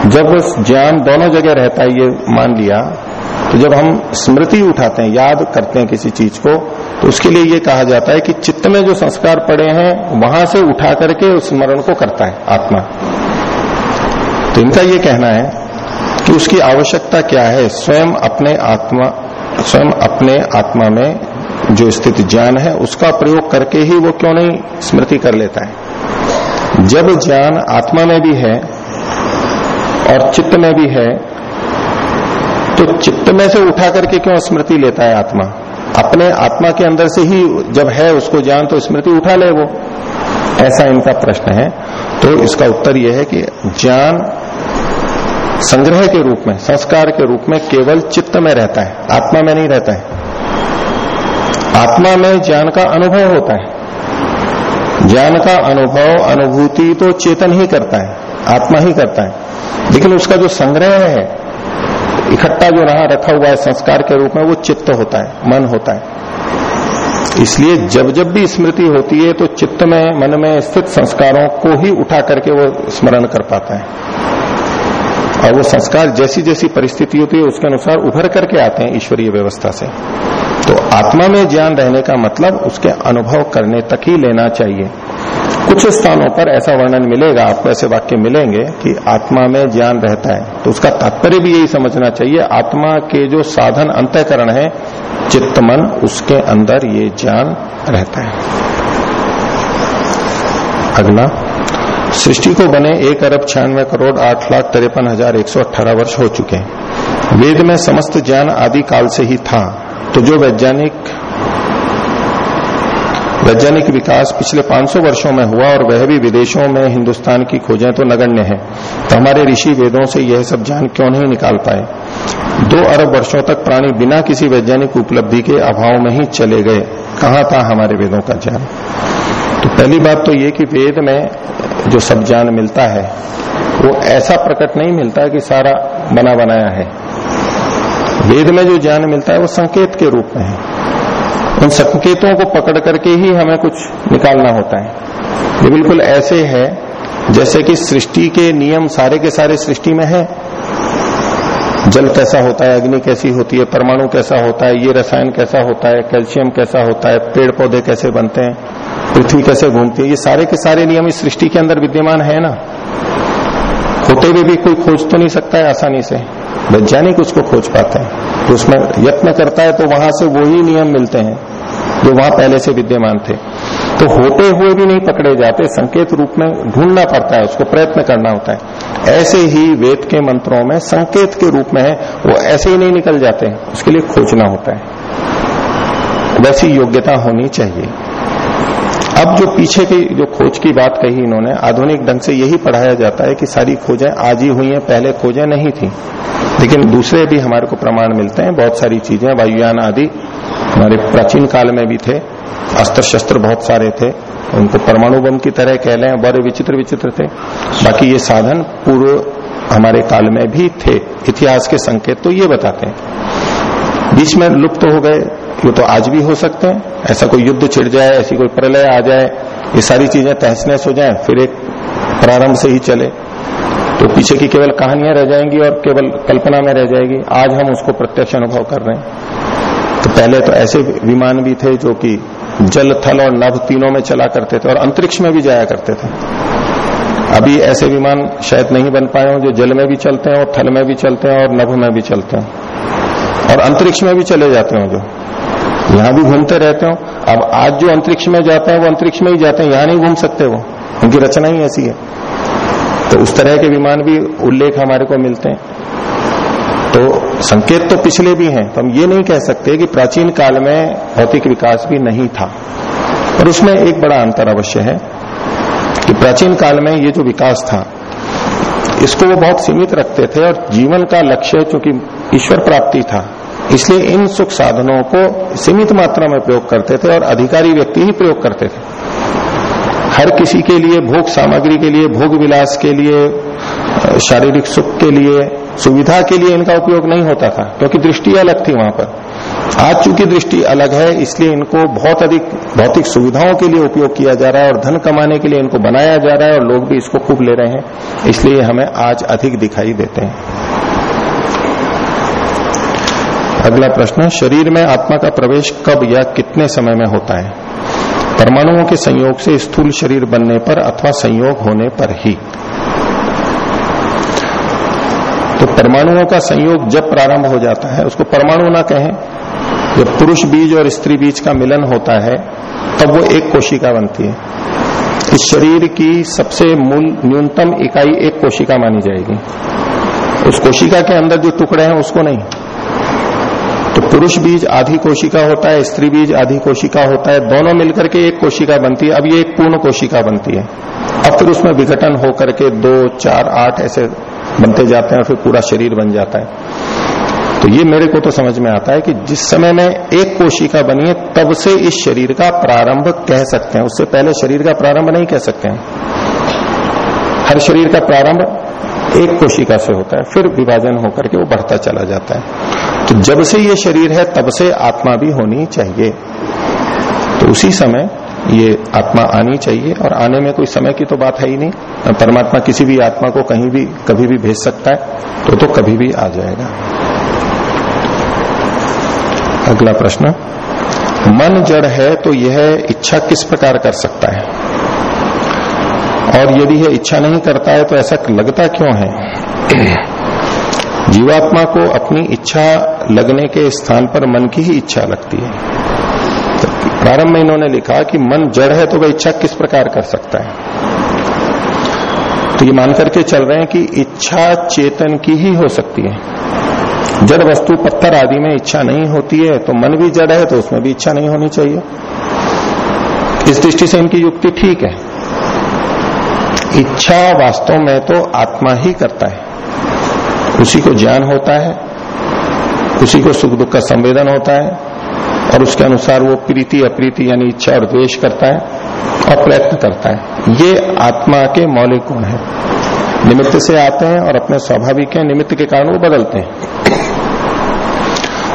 जब ज्ञान दोनों जगह रहता है, ये मान लिया तो जब हम स्मृति उठाते हैं, याद करते हैं किसी चीज़ को तो उसके लिए ये कहा जाता है कि चित्त में जो संस्कार पड़े हैं, वहाँ से उठा करके उस स्मरण को करता है आत्मा। तो इनका ये कहना है कि उसकी आवश्यकता क्या है? स्वयं अपने आत्मा, स्वयं अपने आत्मा में जो स्थित ज्ञान है, उसका प्रयोग करके ही वो क्यों नहीं स्मृति कर लेता है? जब ज्ञान आत्मा में भी है और चित्त में भी है तो चित्त में से उठा करके क्यों स्मृति लेता है आत्मा? अपने आत्मा के अंदर से ही जब है उसको ज्ञान तो स्मृति उठा ले वो। ऐसा इनका प्रश्न है। तो इसका उत्तर यह है कि ज्ञान संग्रह के रूप में, संस्कार के रूप में केवल चित्त में रहता है, आत्मा में नहीं रहता है। आत्मा में ज्ञान का अनुभव होता है। ज्ञान का अनुभव, अनुभूति तो चेतन ही करता है, आत्मा ही करता है। लेकिन उसका जो संग्रह है, इकट्ठा जो रहा, रखा हुआ है संस्कार के रूप में, वो चित्त होता है, मन होता है। इसलिए जब जब भी स्मृति होती है तो चित्त में, मन में स्थित संस्कारों को ही उठा करके वो स्मरण कर पाता है। और वो संस्कार जैसी जैसी परिस्थिति होती है, उसके अनुसार उभर करके आते हैं ईश्वरीय व्यवस्था से। तो आत्मा में ज्ञान रहने का मतलब उसके अनुभव करने तक ही लेना चाहिए। कुछ स्थानों पर ऐसा वर्णन मिलेगा, आपको ऐसे वाक्य मिलेंगे कि आत्मा में ज्ञान रहता है। तो उसका तात्पर्य भी यही समझना चाहिए, आत्मा के जो साधन अंतकरण है, चित्त मन, उसके अंदर ये ज्ञान रहता है। अगला, सृष्टि को बने एक अरब छियानवे करोड़ आठ लाख तिरपन हज़ार एक सौ अट्ठारह वर्ष हो चुके हैं। वेद में समस्त ज्ञान आदि काल से ही था। तो जो वैज्ञानिक वैज्ञानिक विकास पिछले 500 वर्षों में हुआ और वह भी विदेशों में हिंदुस्तान की खोजें तो नगण्य है। तो हमारे ऋषि वेदों से यह सब ज्ञान क्यों नहीं निकाल पाए? दो अरब वर्षों तक प्राणी बिना किसी वैज्ञानिक उपलब्धि के अभाव में ही चले गए। कहा था हमारे वेदों का ज्ञान? तो पहली बात तो ये कि वेद में जो सब ज्ञान मिलता है, वो ऐसा प्रकट नहीं मिलता कि सारा बना बनाया है। वेद में जो ज्ञान मिलता है, वो संकेत के रूप में है। उन संकेतों को पकड़ करके ही हमें कुछ निकालना होता है। ये बिल्कुल ऐसे है, जैसे कि सृष्टि के नियम सारे के सारे सृष्टि में है। जल कैसा होता है, अग्नि कैसी होती है, परमाणु कैसा होता है, ये रसायन कैसा होता है, कैल्शियम कैसा होता है पेड़ पौधे कैसे बनते हैं, पृथ्वी कैसे घूमती है, ये सारे के सारे नियम इस सृष्टि के अंदर विद्यमान है ना। होते हुए भी भी कोई खोज तो नहीं सकता है, आसानी से। वैज्ञानिक उसको खोज पाते हैं। तो उसमें यत्न करता है तो वहाँ से वही नियम मिलते हैं, जो वहाँ पहले से विद्यमान थे। तो होते हुए भी नहीं पकड़े जाते, संकेत रूप में ढूंढना पड़ता है, उसको प्रयत्न करना होता है। ऐसे ही वेद के मंत्रों में संकेत के रूप में है, वो ऐसे ही नहीं निकल जाते, उसके लिए खोजना होता है। वैसी योग्यता होनी चाहिए। अब जो पीछे की जो खोज की बात कही इन्होंने, आधुनिक ढंग से यही पढ़ाया जाता है कि सारी खोजें आज ही हुई हैं, पहले खोजें नहीं थी। लेकिन दूसरे भी हमारे को प्रमाण मिलते हैं, बहुत सारी चीज़ें, वायुयान आदि, हमारे प्राचीन काल में भी थे अस्त्र शस्त्र बहुत सारे थे, उनको परमाणु बम की तरह कह लें, बड़े विचित्र विचित्र थे। बाकी ये साधन पूर्व हमारे काल में भी थे, इतिहास के संकेत तो ये बताते हैं। बीच में लुप्त तो हो गए ये तो आज भी हो सकते हैं। ऐसा कोई युद्ध छिड़ जाए, ऐसी कोई प्रलय आ जाए, ये सारी चीज़ें तहस नहस हो जाए, फिर एक प्रारंभ से ही चले। तो पीछे की केवल कहानियाँ रह जाएँगी और केवल कल्पना में रह जाएगी, आज हम उसको प्रत्यक्ष अनुभव कर रहे हैं। तो पहले तो ऐसे विमान भी थे जो कि जल, थल और नभ तीनों में चला करते थे और अंतरिक्ष में भी जाया करते थे। अभी ऐसे विमान शायद नहीं बन पाए हो जो जल में भी चलते हैं और थल में भी चलते हैं और नभ में भी चलते हैं। और अंतरिक्ष में भी चले जाते हो जो यहाँ भी घूमते रहते हो। अब आज जो अंतरिक्ष में जाते हैं, वो अंतरिक्ष में ही जाते हैं। यहाँ नहीं घूम सकते वो। उनकी रचना ही ऐसी है। तो उस तरह के विमान भी उल्लेख हमारे को मिलते हैं। तो संकेत तो पिछले भी हैं तो हम ये नहीं कह सकते कि प्राचीन काल में भौतिक विकास भी नहीं था। और उसमें एक बड़ा अंतर अवश्य है कि प्राचीन काल में ये जो विकास था, इसको वो बहुत सीमित रखते थे और जीवन का लक्ष्य चूँकि ईश्वर प्राप्ति था इसलिए इन सुख साधनों को सीमित मात्रा में प्रयोग करते थे और अधिकारी व्यक्ति ही प्रयोग करते थे। हर किसी के लिए, भोग सामग्री के लिए, भोग विलास के लिए, शारीरिक सुख के लिए, सुविधा के लिए इनका उपयोग नहीं होता था, क्योंकि दृष्टि अलग थी वहाँ पर। आज चूँकि दृष्टि अलग है, इसलिए इनको बहुत अधिक भौतिक सुविधाओं के लिए उपयोग किया जा रहा है और धन कमाने के लिए इनको बनाया जा रहा है और लोग भी इसको खूब ले रहे हैं, इसलिए हमें आज अधिक दिखाई देते हैं। अगला प्रश्न, शरीर में आत्मा का प्रवेश कब या कितने समय में होता है? परमाणुओं के संयोग से स्थूल शरीर बनने पर अथवा संयोग होने पर ही। तो परमाणुओं का संयोग जब प्रारंभ हो जाता है, उसको परमाणु ना कहें। जब पुरुष बीज और स्त्री बीज का मिलन होता है, तब वो एक कोशिका बनती है। इस शरीर की सबसे मूल न्यूनतम इकाई एक कोशिका मानी जाएगी। उस कोशिका के अंदर जो टुकड़े हैं, उसको नहीं। तो पुरुष बीज आधी कोशिका होता है, स्त्री बीज आधी कोशिका होता है, दोनों मिलकर के एक कोशिका बनती है। अब ये एक पूर्ण कोशिका बनती है। अब फिर उसमें विघटन होकर के दो, चार, आठ ऐसे बनते जाते हैं और फिर पूरा शरीर बन जाता है। तो ये मेरे को तो समझ में आता है कि जिस समय में एक कोशिका बनी है, तब से इस शरीर का प्रारंभ कह सकते हैं। उससे पहले शरीर का प्रारंभ नहीं कह सकते हैं। हर शरीर का प्रारंभ एक कोशिका से होता है, फिर विभाजन होकर के वो बढ़ता चला जाता है। तो जब से ये शरीर है, तब से आत्मा भी होनी चाहिए। तो उसी समय ये आत्मा आनी चाहिए, और आने में कोई समय की तो बात है ही नहीं। परमात्मा किसी भी आत्मा को कहीं भी, कभी भी भेज सकता है तो तो कभी भी आ जाएगा। अगला प्रश्न, मन जड़ है तो यह इच्छा किस प्रकार कर सकता है? और यदि यह इच्छा नहीं करता है तो ऐसा लगता क्यों है? जीवात्मा को अपनी इच्छा लगने के स्थान पर मन की ही इच्छा लगती है। तो प्रारंभ में इन्होंने लिखा कि मन जड़ है तो वह इच्छा किस प्रकार कर सकता है? तो ये मान करके चल रहे हैं कि इच्छा चेतन की ही हो सकती है। जड़ वस्तु, पत्थर आदि में इच्छा नहीं होती है तो मन भी जड़ है तो उसमें भी इच्छा नहीं होनी चाहिए। इस दृष्टि से इनकी युक्ति ठीक है। इच्छा वास्तव में तो आत्मा ही करता है। उसी को ज्ञान होता है, उसी को सुख दुख का संवेदन होता है, और उसके अनुसार वो प्रीति, अप्रीति यानी इच्छा और द्वेष करता है और प्रयत्न करता है। ये आत्मा के मौलिक गुण है। निमित्त से आते हैं और अपने स्वाभाविक है निमित्त के कारण वो बदलते हैं।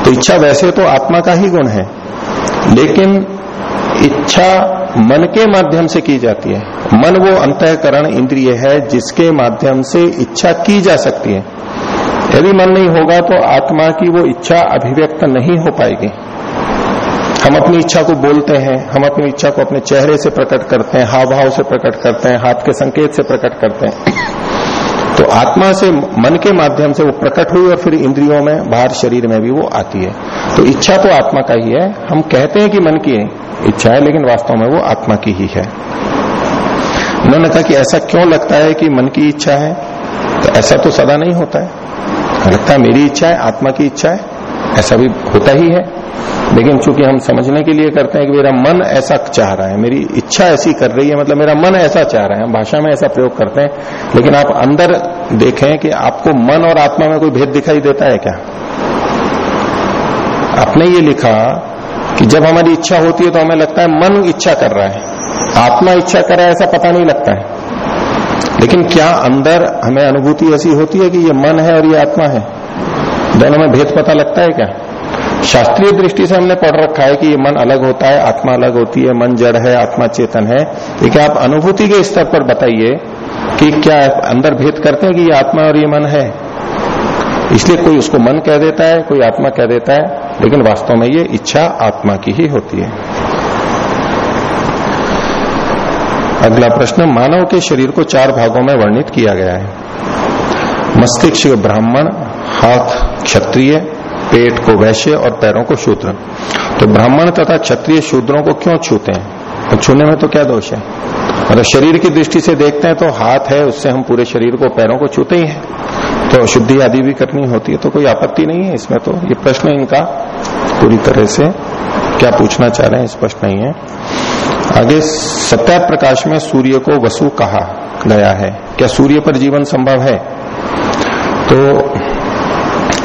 तो इच्छा वैसे तो आत्मा का ही गुण है, लेकिन इच्छा मन के माध्यम से की जाती है। मन वो अंतकरण इंद्रिय है जिसके माध्यम से इच्छा की जा सकती है। यदि मन नहीं होगा तो आत्मा की वो इच्छा अभिव्यक्त नहीं हो पाएगी। हम अपनी इच्छा को बोलते हैं, हम अपनी इच्छा को अपने चेहरे से प्रकट करते हैं हाव भाव से प्रकट करते हैं, हाथ के संकेत से प्रकट करते हैं। तो आत्मा से, मन के माध्यम से वो प्रकट हुई और फिर इंद्रियों में, बाहर शरीर में भी वो आती है। तो इच्छा तो आत्मा का ही है। हम कहते हैं कि मन की इच्छा है, लेकिन वास्तव में वो आत्मा की ही है। उन्होंने कहा कि ऐसा क्यों लगता है कि मन की इच्छा है? तो ऐसा तो सदा नहीं होता है। लगता है मेरी इच्छा है, आत्मा की इच्छा है। ऐसा भी होता ही है। लेकिन चूँकि हम समझने के लिए करते हैं कि मेरा मन ऐसा चाह रहा है, मेरी इच्छा ऐसी कर रही है मतलब मेरा मन ऐसा चाह रहा है, हम भाषा में ऐसा प्रयोग करते हैं, लेकिन आप अंदर देखें कि आपको मन और आत्मा में कोई भेद दिखाई देता है क्या? आपने ये लिखा कि जब हमारी इच्छा होती है तो हमें लगता है मन इच्छा कर रहा है, आत्मा इच्छा कर रहा है ऐसा पता नहीं लगता है। लेकिन क्या अंदर हमें अनुभूति ऐसी होती है कि ये मन है और ये आत्मा है? दोनों में भेद पता लगता है क्या? शास्त्रीय दृष्टि से हमने पढ़ रखा है कि ये मन अलग होता है, आत्मा अलग होती है, मन जड़ है, आत्मा चेतन है। लेकिन आप अनुभूति के स्तर पर बताइए कि क्या अंदर भेद करते हैं कि ये आत्मा और ये मन है? इसलिए कोई उसको मन कह देता है, कोई आत्मा कह देता है, लेकिन वास्तव में ये इच्छा आत्मा की ही होती है। अगला प्रश्न, मानव के शरीर को चार भागों में वर्णित किया गया है। मस्तिष्क ब्राह्मण, हाथ क्षत्रिय पेट को वैश्य और पैरों को शूद्र। तो ब्राह्मण तथा क्षत्रिय शूद्रों को क्यों छूते हैं? तो छूने में तो क्या दोष है? मतलब शरीर की दृष्टि से देखते हैं तो हाथ है, उससे हम पूरे शरीर को, पैरों को छूते ही हैं। तो शुद्धि आदि भी करनी होती है तो कोई आपत्ति नहीं है इसमें तो। ये प्रश्न इनका। पूरी तरह से क्या पूछना चाह रहे हैं, स्पष्ट नहीं है। आगे, सत्या प्रकाश में सूर्य को वसु कहा गया है। क्या सूर्य पर जीवन संभव है? तो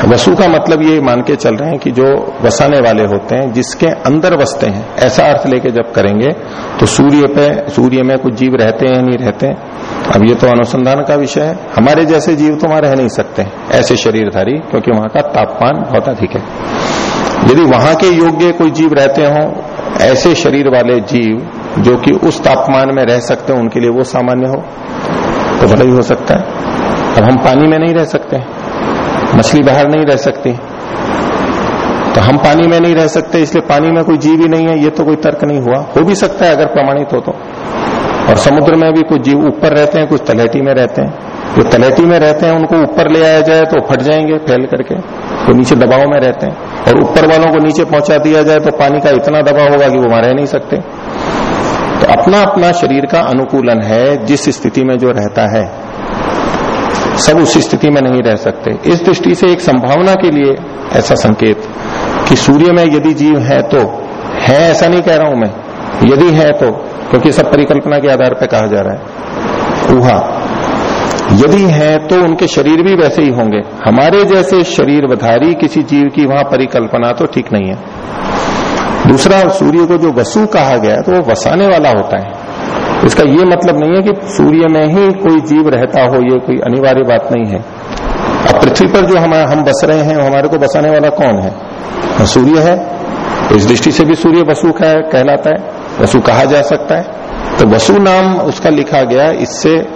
वसु का मतलब ये मान के चल रहे हैं कि जो वसाने वाले होते हैं, जिसके अंदर बसते हैं, ऐसा अर्थ लेके जब करेंगे तो सूर्य पे, सूर्य में कुछ जीव रहते हैं नहीं रहते? हैं अब ये तो अनुसंधान का विषय है। हमारे जैसे जीव तो वहाँ रह नहीं सकते ऐसे शरीरधारी, क्योंकि वहाँ का तापमान बहुत अधिक है। यदि वहाँ के योग्य कोई जीव रहते हो, ऐसे शरीर वाले जीव, जो कि उस तापमान में रह सकते हैं, उनके लिए वो सामान्य हो तो भले ही हो सकता है। अब हम पानी में नहीं रह सकते मछली बाहर नहीं रह सकती। तो हम पानी में नहीं रह सकते, इसलिए पानी में कोई जीव ही नहीं है, ये तो कोई तर्क नहीं हुआ। हो भी सकता है अगर प्रमाणित हो तो। और समुद्र में भी कुछ जीव ऊपर रहते हैं, कुछ तलहटी में रहते हैं। जो तलेटी में रहते हैं, उनको ऊपर ले आया जाए तो फट जाएँगे, फैल करके। तो नीचे दबाव में रहते हैं। और ऊपर वालों को नीचे पहुँचा दिया जाए तो पानी का इतना दबाव होगा कि वो वहाँ रह नहीं सकते। तो अपना अपना शरीर का अनुकूलन है, जिस स्थिति में जो रहता है। सब उसी स्थिति में नहीं रह सकते। इस दृष्टि से एक संभावना के लिए ऐसा संकेत कि सूर्य में यदि जीव है तो है ऐसा नहीं कह रहा हूँ मैं, यदि है तो क्योंकि सब परिकल्पना के आधार पर कहा जा रहा है। ऊहा, यदि है तो उनके शरीर भी वैसे ही होंगे। हमारे जैसे शरीरधारी किसी जीव की वहाँ परिकल्पना तो ठीक नहीं है। दूसरा, सूर्य को जो वसु कहा गया तो वो वसाने वाला होता है। इसका ये मतलब नहीं है कि सूर्य में ही कोई जीव रहता हो, ये कोई अनिवार्य बात नहीं है। अब पृथ्वी पर जो हम हम बस रहे हैं, हमारे को बसाने वाला कौन है? सूर्य है। तो इस दृष्टि से भी सूर्य वसु का कहलाता है। वसु कहा जा सकता है। तो वसु नाम उसका लिखा गया, इससे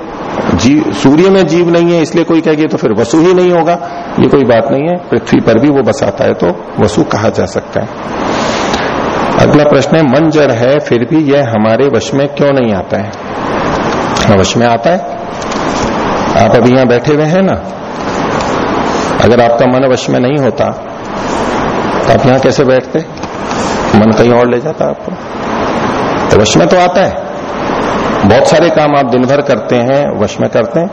जीव, सूर्य में जीव नहीं है, इसलिए कोई कह कहेगी तो फिर वसु ही नहीं होगा। ये कोई बात नहीं है। पृथ्वी पर भी वो बसाता है तो वसु कहा जा सकता है। अगला प्रश्न है मन जड़ है फिर भी यह हमारे वश में क्यों नहीं आता है? हाँ, वश में आता है? आप अभी यहाँ बैठे हुए हैं ना? अगर आपका मन वश में नहीं होता तो आप यहाँ कैसे बैठते? मन कहीं और ले जाता आपको। तो वश में तो आता है। बहुत सारे काम आप दिन भर करते हैं वश में करते हैं।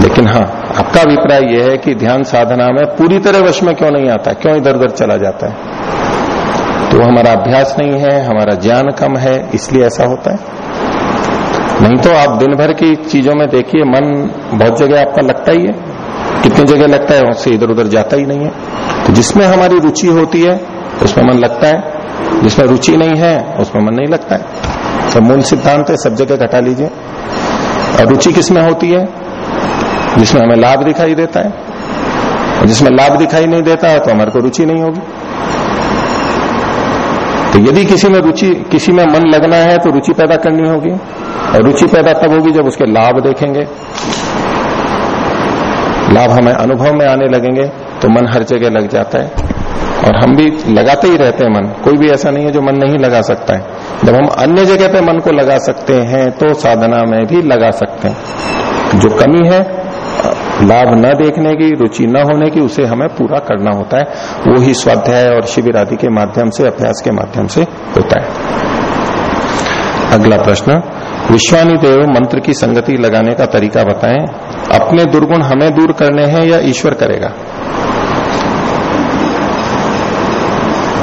लेकिन हाँ आपका अभिप्राय यह है कि ध्यान साधना में पूरी तरह वश में क्यों नहीं आता? क्यों इधर उधर चला जाता है? तो हमारा अभ्यास नहीं है, हमारा ज्ञान कम है, इसलिए ऐसा होता है। नहीं तो आप दिन भर की चीज़ों में देखिए, मन बहुत जगह आपका लगता ही है। कितनी जगह लगता है उससे इधर उधर जाता ही नहीं है। तो जिसमें हमारी रुचि होती है, उसमें मन लगता है। जिसमें रुचि नहीं है, उसमें मन नहीं लगता है। तो मूल सिद्धांत है, सब जगह घटा लीजिए। और रुचि किसमें होती है? जिसमें हमें लाभ दिखाई देता है। जिसमें लाभ दिखाई नहीं देता है तो हमारे को रुचि नहीं होगी। तो यदि किसी में रुचि, किसी में मन लगना है तो रुचि पैदा करनी होगी। और रुचि पैदा तब होगी जब उसके लाभ देखेंगे। लाभ हमें अनुभव में आने लगेंगे तो मन हर जगह लग जाता है। और हम भी लगाते ही रहते हैं मन। कोई भी ऐसा नहीं है जो मन नहीं लगा सकता है। जब हम अन्य जगह पे मन को लगा सकते हैं तो साधना में भी लगा सकते हैं। जो कमी है लाभ न देखने की, रुचि न होने की, उसे हमें पूरा करना होता है। वो ही स्वाध्याय और शिविर आदि के माध्यम से, अभ्यास के माध्यम से होता है। अगला प्रश्न विश्वानी देव मंत्र की संगति लगाने का तरीका बताएँ। अपने दुर्गुण हमें दूर करने हैं या ईश्वर करेगा?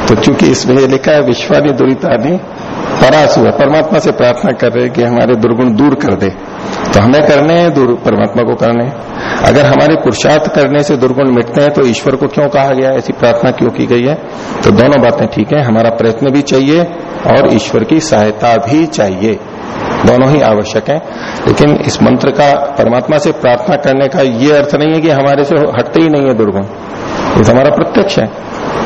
तो चूँकि इसमें लिखा है विश्वानी दुरितानी परासु हुआ परमात्मा से प्रार्थना कर रहे कि हमारे दुर्गुण दूर कर दे। तो हमें करने हैं, दूर परमात्मा को करने अगर हमारे पुरुषार्थ करने से दुर्गुण मिटते हैं तो ईश्वर को क्यों कहा गया ऐसी प्रार्थना क्यों की गई है? तो दोनों बातें ठीक है, हमारा प्रयत्न भी चाहिए और ईश्वर की सहायता भी चाहिए। दोनों ही आवश्यक है। लेकिन इस मंत्र का, परमात्मा से प्रार्थना करने का ये अर्थ नहीं है कि हमारे से हटते ही नहीं है दुर्गुण। ये हमारा प्रत्यक्ष है।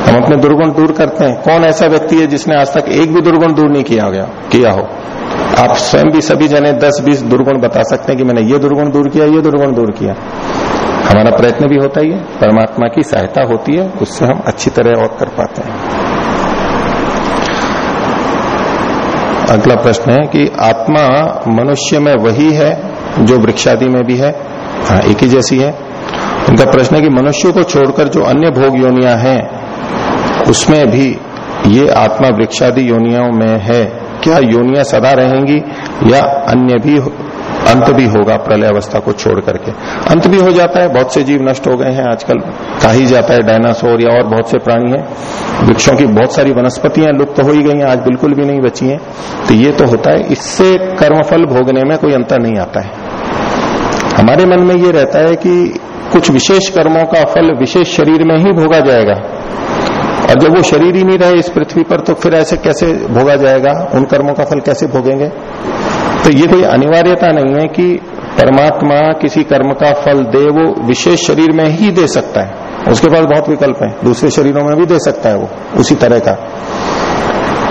हम अपने दुर्गुण दूर करते हैं। कौन ऐसा व्यक्ति है जिसने आज तक एक भी दुर्गुण दूर नहीं किया गया, किया हो? आप स्वयं भी सभी जने दस बीस दुर्गुण बता सकते हैं कि मैंने ये दुर्गुण दूर किया, ये दुर्गुण दूर किया। हमारा प्रयत्न भी होता ही है, परमात्मा की सहायता होती है, उससे हम अच्छी तरह और कर पाते हैं। अगला प्रश्न है कि आत्मा मनुष्य में वही है जो वृक्षादि में भी है? हाँ एक ही जैसी है। उनका प्रश्न है कि मनुष्य को छोड़कर जो अन्य भोग योनिया है, उसमें भी ये आत्मा वृक्षादि योनियों में है। क्या योनिया सदा रहेंगी या अन्य भी अंत भी होगा प्रलय अवस्था को छोड़ करके? अंत भी हो जाता है, बहुत से जीव नष्ट हो गए हैं, आजकल कहा ही जाता है, डायनासोर या और बहुत से प्राणी हैं। वृक्षों की बहुत सारी वनस्पतियाँ लुप्त तो हो ही गई हैं, आज बिल्कुल भी नहीं बची हैं। तो ये तो होता है, इससे कर्मफल भोगने में कोई अंतर नहीं आता है। हमारे मन में ये रहता है कि कुछ विशेष कर्मों का फल विशेष शरीर में ही भोगा जाएगा। और जब वो शरीर ही नहीं रहे इस पृथ्वी पर तो फिर ऐसे कैसे भोगा जाएगा? उन कर्मों का फल कैसे भोगेंगे? तो ये कोई अनिवार्यता नहीं है कि परमात्मा किसी कर्म का फल दे, वो विशेष शरीर में ही दे सकता है। उसके पास बहुत विकल्प है, दूसरे शरीरों में भी दे सकता है वो, उसी तरह का।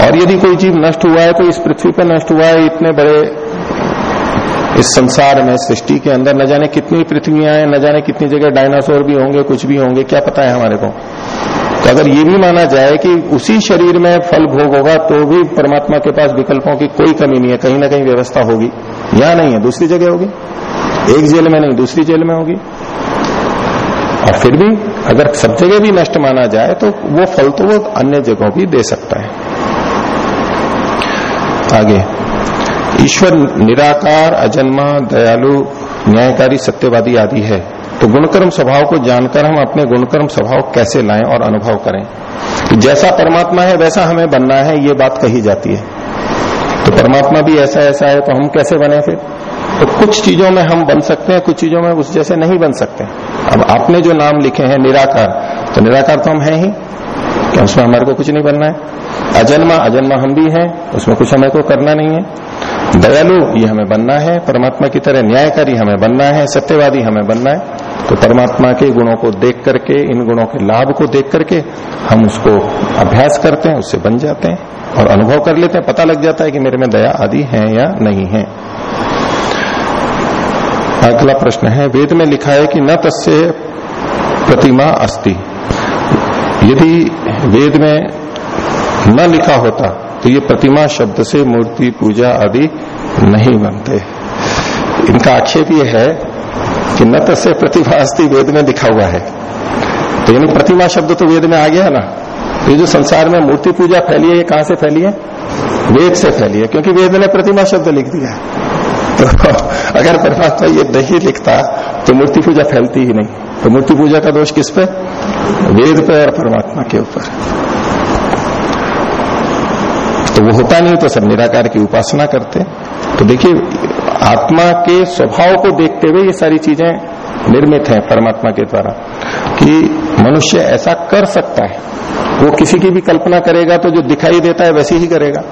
और यदि कोई जीव नष्ट हुआ है तो इस पृथ्वी पर नष्ट हुआ है, इतने बड़े इस संसार में, सृष्टि के अंदर, न जाने कितनी पृथ्वियाँ हैं, न जाने कितनी जगह डायनासोर भी होंगे, कुछ भी होंगे, क्या पता है हमारे को? तो अगर ये भी माना जाए कि उसी शरीर में फल भोग होगा तो भी परमात्मा के पास विकल्पों की कोई कमी नहीं है, कहीं ना कहीं व्यवस्था होगी। यहाँ नहीं है, दूसरी जगह होगी। एक जेल में नहीं, दूसरी जेल में होगी। और फिर भी अगर सब जगह भी नष्ट माना जाए तो वो फल तो वो अन्य जगहों भी दे सकता है। आगे। ईश्वर निराकार, अजन्मा, दयालु, न्यायकारी, सत्यवादी आदि है। तो गुणकर्म स्वभाव को जानकर हम अपने गुणकर्म स्वभाव कैसे लाएँ और अनुभव करें। तो जैसा परमात्मा है, वैसा हमें बनना है, ये बात कही जाती है। तो परमात्मा भी ऐसा ऐसा है तो हम कैसे बने फिर? तो कुछ चीज़ों में हम बन सकते हैं, कुछ चीज़ों में उस जैसे नहीं बन सकते। अब आपने जो नाम लिखे हैं, निराकार तो निराकार तो हम हैं ही। क्या उसमें हमारे को कुछ नहीं बनना है? अजन्मा अजन्मा हम भी हैं, उसमें कुछ हमें को करना नहीं है। दयालु, ये हमें बनना है। परमात्मा की तरह न्यायकारी हमें बनना है, सत्यवादी हमें बनना है। तो परमात्मा के गुणों को देख करके, इन गुणों के लाभ को देख करके हम उसको अभ्यास करते हैं, उससे बन जाते हैं और अनुभव कर लेते हैं। पता लग जाता है कि मेरे में दया आदि है या नहीं है। अगला प्रश्न है, वेद में लिखा है कि न तस्य प्रतिमा अस्ति। यदि वेद में न लिखा होता तो ये प्रतिमा शब्द से मूर्ति पूजा आदि नहीं बनते। इनका आक्षेप ये है कि न तस्य प्रतिभा अस्थि वेद में लिखा हुआ है। तो यानी प्रतिमा शब्द तो वेद में आ गया है ना? ये जो संसार में मूर्ति पूजा फैली है, ये कहाँ से फैली है? वेद से फैली है, क्योंकि वेद ने प्रतिमा शब्द लिख दिया। तो अगर परमात्मा ये नहीं लिखता तो मूर्ति पूजा फैलती ही नहीं। तो मूर्ति पूजा का दोष किस पे? वेद पे और परमात्मा के ऊपर। तो वो होता नहीं तो सब निराकार की उपासना करते। तो देखिए, आत्मा के स्वभाव को देखते हुए ये सारी चीज़ें निर्मित हैं परमात्मा के द्वारा, कि मनुष्य ऐसा कर सकता है। वो किसी की भी कल्पना करेगा तो जो दिखाई देता है वैसे ही करेगा।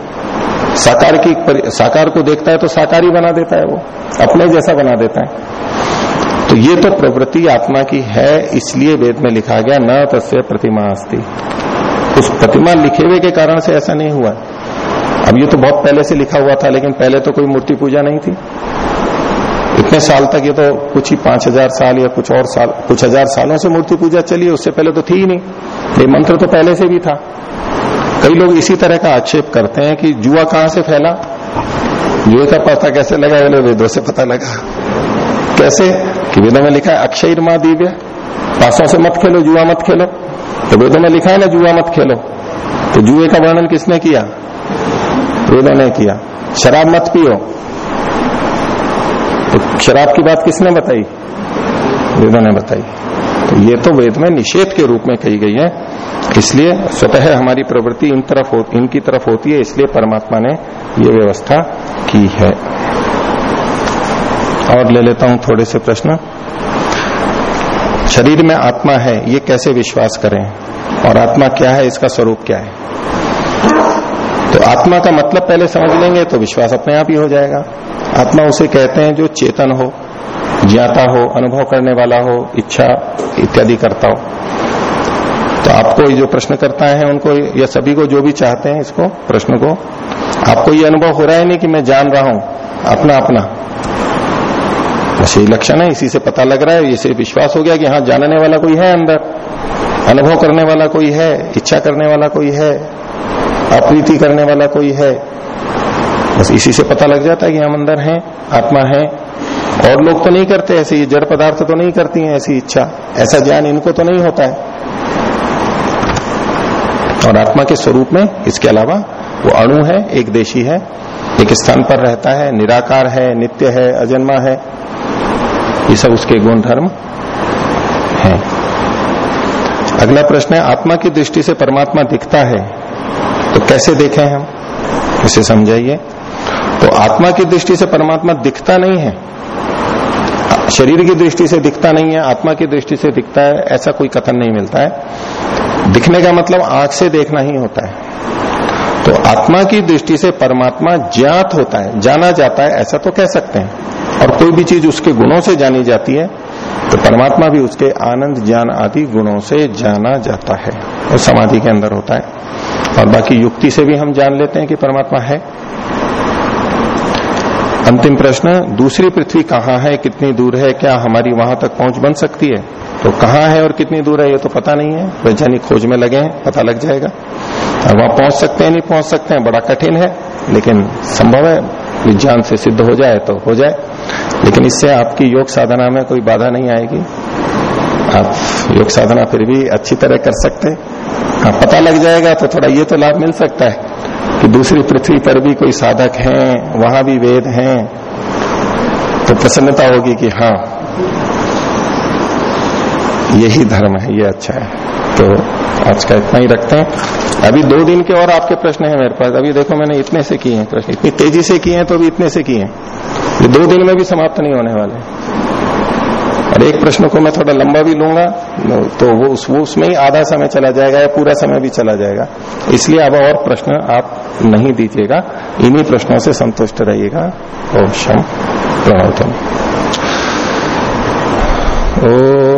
साकार की साकार को देखता है तो साकार ही बना देता है वो, अपने जैसा बना देता है। तो ये तो प्रवृत्ति आत्मा की है, इसलिए वेद में लिखा गया, न तस्य प्रतिमा अस्थि उस प्रतिमा लिखे हुए के कारण से ऐसा नहीं हुआ। अब ये तो बहुत पहले से लिखा हुआ था, लेकिन पहले तो कोई मूर्ति पूजा नहीं थी। इतने साल तक? ये तो कुछ ही पाँच हज़ार साल या कुछ और साल, कुछ हज़ार सालों से मूर्ति पूजा चली, उससे पहले तो थी ही नहीं। ये मंत्र तो पहले से भी था। कई लोग इसी तरह का आक्षेप करते हैं कि जुआ कहाँ से फैला? जुए का पता कैसे लगा? बोले वेदों से पता लगा। कैसे? कि वेदों में लिखा है, अक्षय माँ दिव्य। पासों से मत खेलो, जुआ मत खेलो। तो वेदों में लिखा है ना, जुआ मत खेलो। तो जुए का वर्णन किसने किया? वेदों ने किया। शराब मत पियो। तो शराब की बात किसने बताई? वेदों ने बताई। तो ये तो वेद में निषेध के रूप में कही गई है। इसलिए स्वतः हमारी प्रवृत्ति इन तरफ़ हो, इनकी तरफ़ होती है इसलिए परमात्मा ने ये व्यवस्था की है। और ले लेता हूँ थोड़े से प्रश्न। शरीर में आत्मा है ये कैसे विश्वास करें? और आत्मा क्या है इसका स्वरूप क्या है? तो आत्मा का मतलब पहले समझ लेंगे तो विश्वास अपने आप ही हो जाएगा। आत्मा उसे कहते हैं जो चेतन हो, ज्ञाता हो, अनुभव करने वाला हो, इच्छा इत्यादि करता हो। तो आपको जो प्रश्न करता है, उनको या सभी को जो भी चाहते हैं, इसको, प्रश्न को, आपको ये अनुभव हो रहा है नहीं कि मैं जान रहा हूँ, अपना अपना। बस यही लक्षण है, इसी से पता लग रहा है, इसे विश्वास हो गया कि हाँ जानने वाला कोई है अंदर, अनुभव करने वाला कोई है, इच्छा करने वाला कोई है, अप्रीति करने वाला कोई है बस इसी से पता लग जाता है कि हम अंदर हैं, आत्मा है। और लोग तो नहीं करते ऐसे, ये जड़ पदार्थ तो नहीं करती हैं ऐसी इच्छा। ऐसा ज्ञान इनको तो नहीं होता है। और आत्मा के स्वरूप में इसके अलावा वो अणु है, एक देशी है, एक स्थान पर रहता है, निराकार है, नित्य है, अजन्मा है। ये सब उसके गुण धर्म है। अगला प्रश्न है, आत्मा की दृष्टि से परमात्मा दिखता है तो कैसे देखें हम? इसे समझाइए। तो आत्मा की दृष्टि से परमात्मा दिखता नहीं है। शरीर की दृष्टि से दिखता नहीं है, आत्मा की दृष्टि से दिखता है, ऐसा कोई कथन नहीं मिलता है। दिखने का मतलब आँख से देखना ही होता है। तो आत्मा की दृष्टि से परमात्मा ज्ञात होता है, जाना जाता है, ऐसा तो कह सकते हैं। और कोई भी चीज़ उसके गुणों से जानी जाती है तो परमात्मा भी उसके आनंद, ज्ञान आदि गुणों से जाना जाता है। और समाधि के अंदर होता है। और बाकी युक्ति से भी हम जान लेते हैं कि परमात्मा है। अंतिम प्रश्न, दूसरी पृथ्वी कहाँ है, कितनी दूर है, क्या हमारी वहाँ तक पहुँच बन सकती है? तो कहाँ है और कितनी दूर है, ये तो पता नहीं है। वैज्ञानिक खोज में लगे हैं, पता लग जाएगा। वहाँ पहुँच सकते हैं, नहीं पहुँच सकते हैं, बड़ा कठिन है, लेकिन संभव है, विज्ञान से सिद्ध हो जाए तो हो जाए। लेकिन इससे आपकी योग साधना में कोई बाधा नहीं आएगी। आप योग साधना फिर भी अच्छी तरह कर सकते हाँ। पता लग जाएगा तो थोड़ा ये तो लाभ मिल सकता है कि दूसरी पृथ्वी पर भी कोई साधक हैं, वहाँ भी वेद हैं। तो प्रसन्नता होगी कि हाँ यही धर्म है, ये अच्छा है। तो आज का इतना ही रखते हैं। अभी दो दिन के और आपके प्रश्न हैं मेरे पास। अभी देखो मैंने इतने से किए हैं प्रश्न, इतनी तेज़ी से किए हैं तो अभी इतने से किए हैं। ये दो दिन में भी समाप्त नहीं होने वाले। और एक प्रश्न को मैं थोड़ा लंबा भी लूँगा तो वो उस, वो उसमें ही आधा समय चला जाएगा या पूरा समय भी चला जाएगा। इसलिए अब और प्रश्न आप नहीं दीजिएगा, इन्हीं प्रश्नों से संतुष्ट रहिएगा। ओम शम प्रणवतम ओ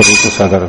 स्वरूप सागर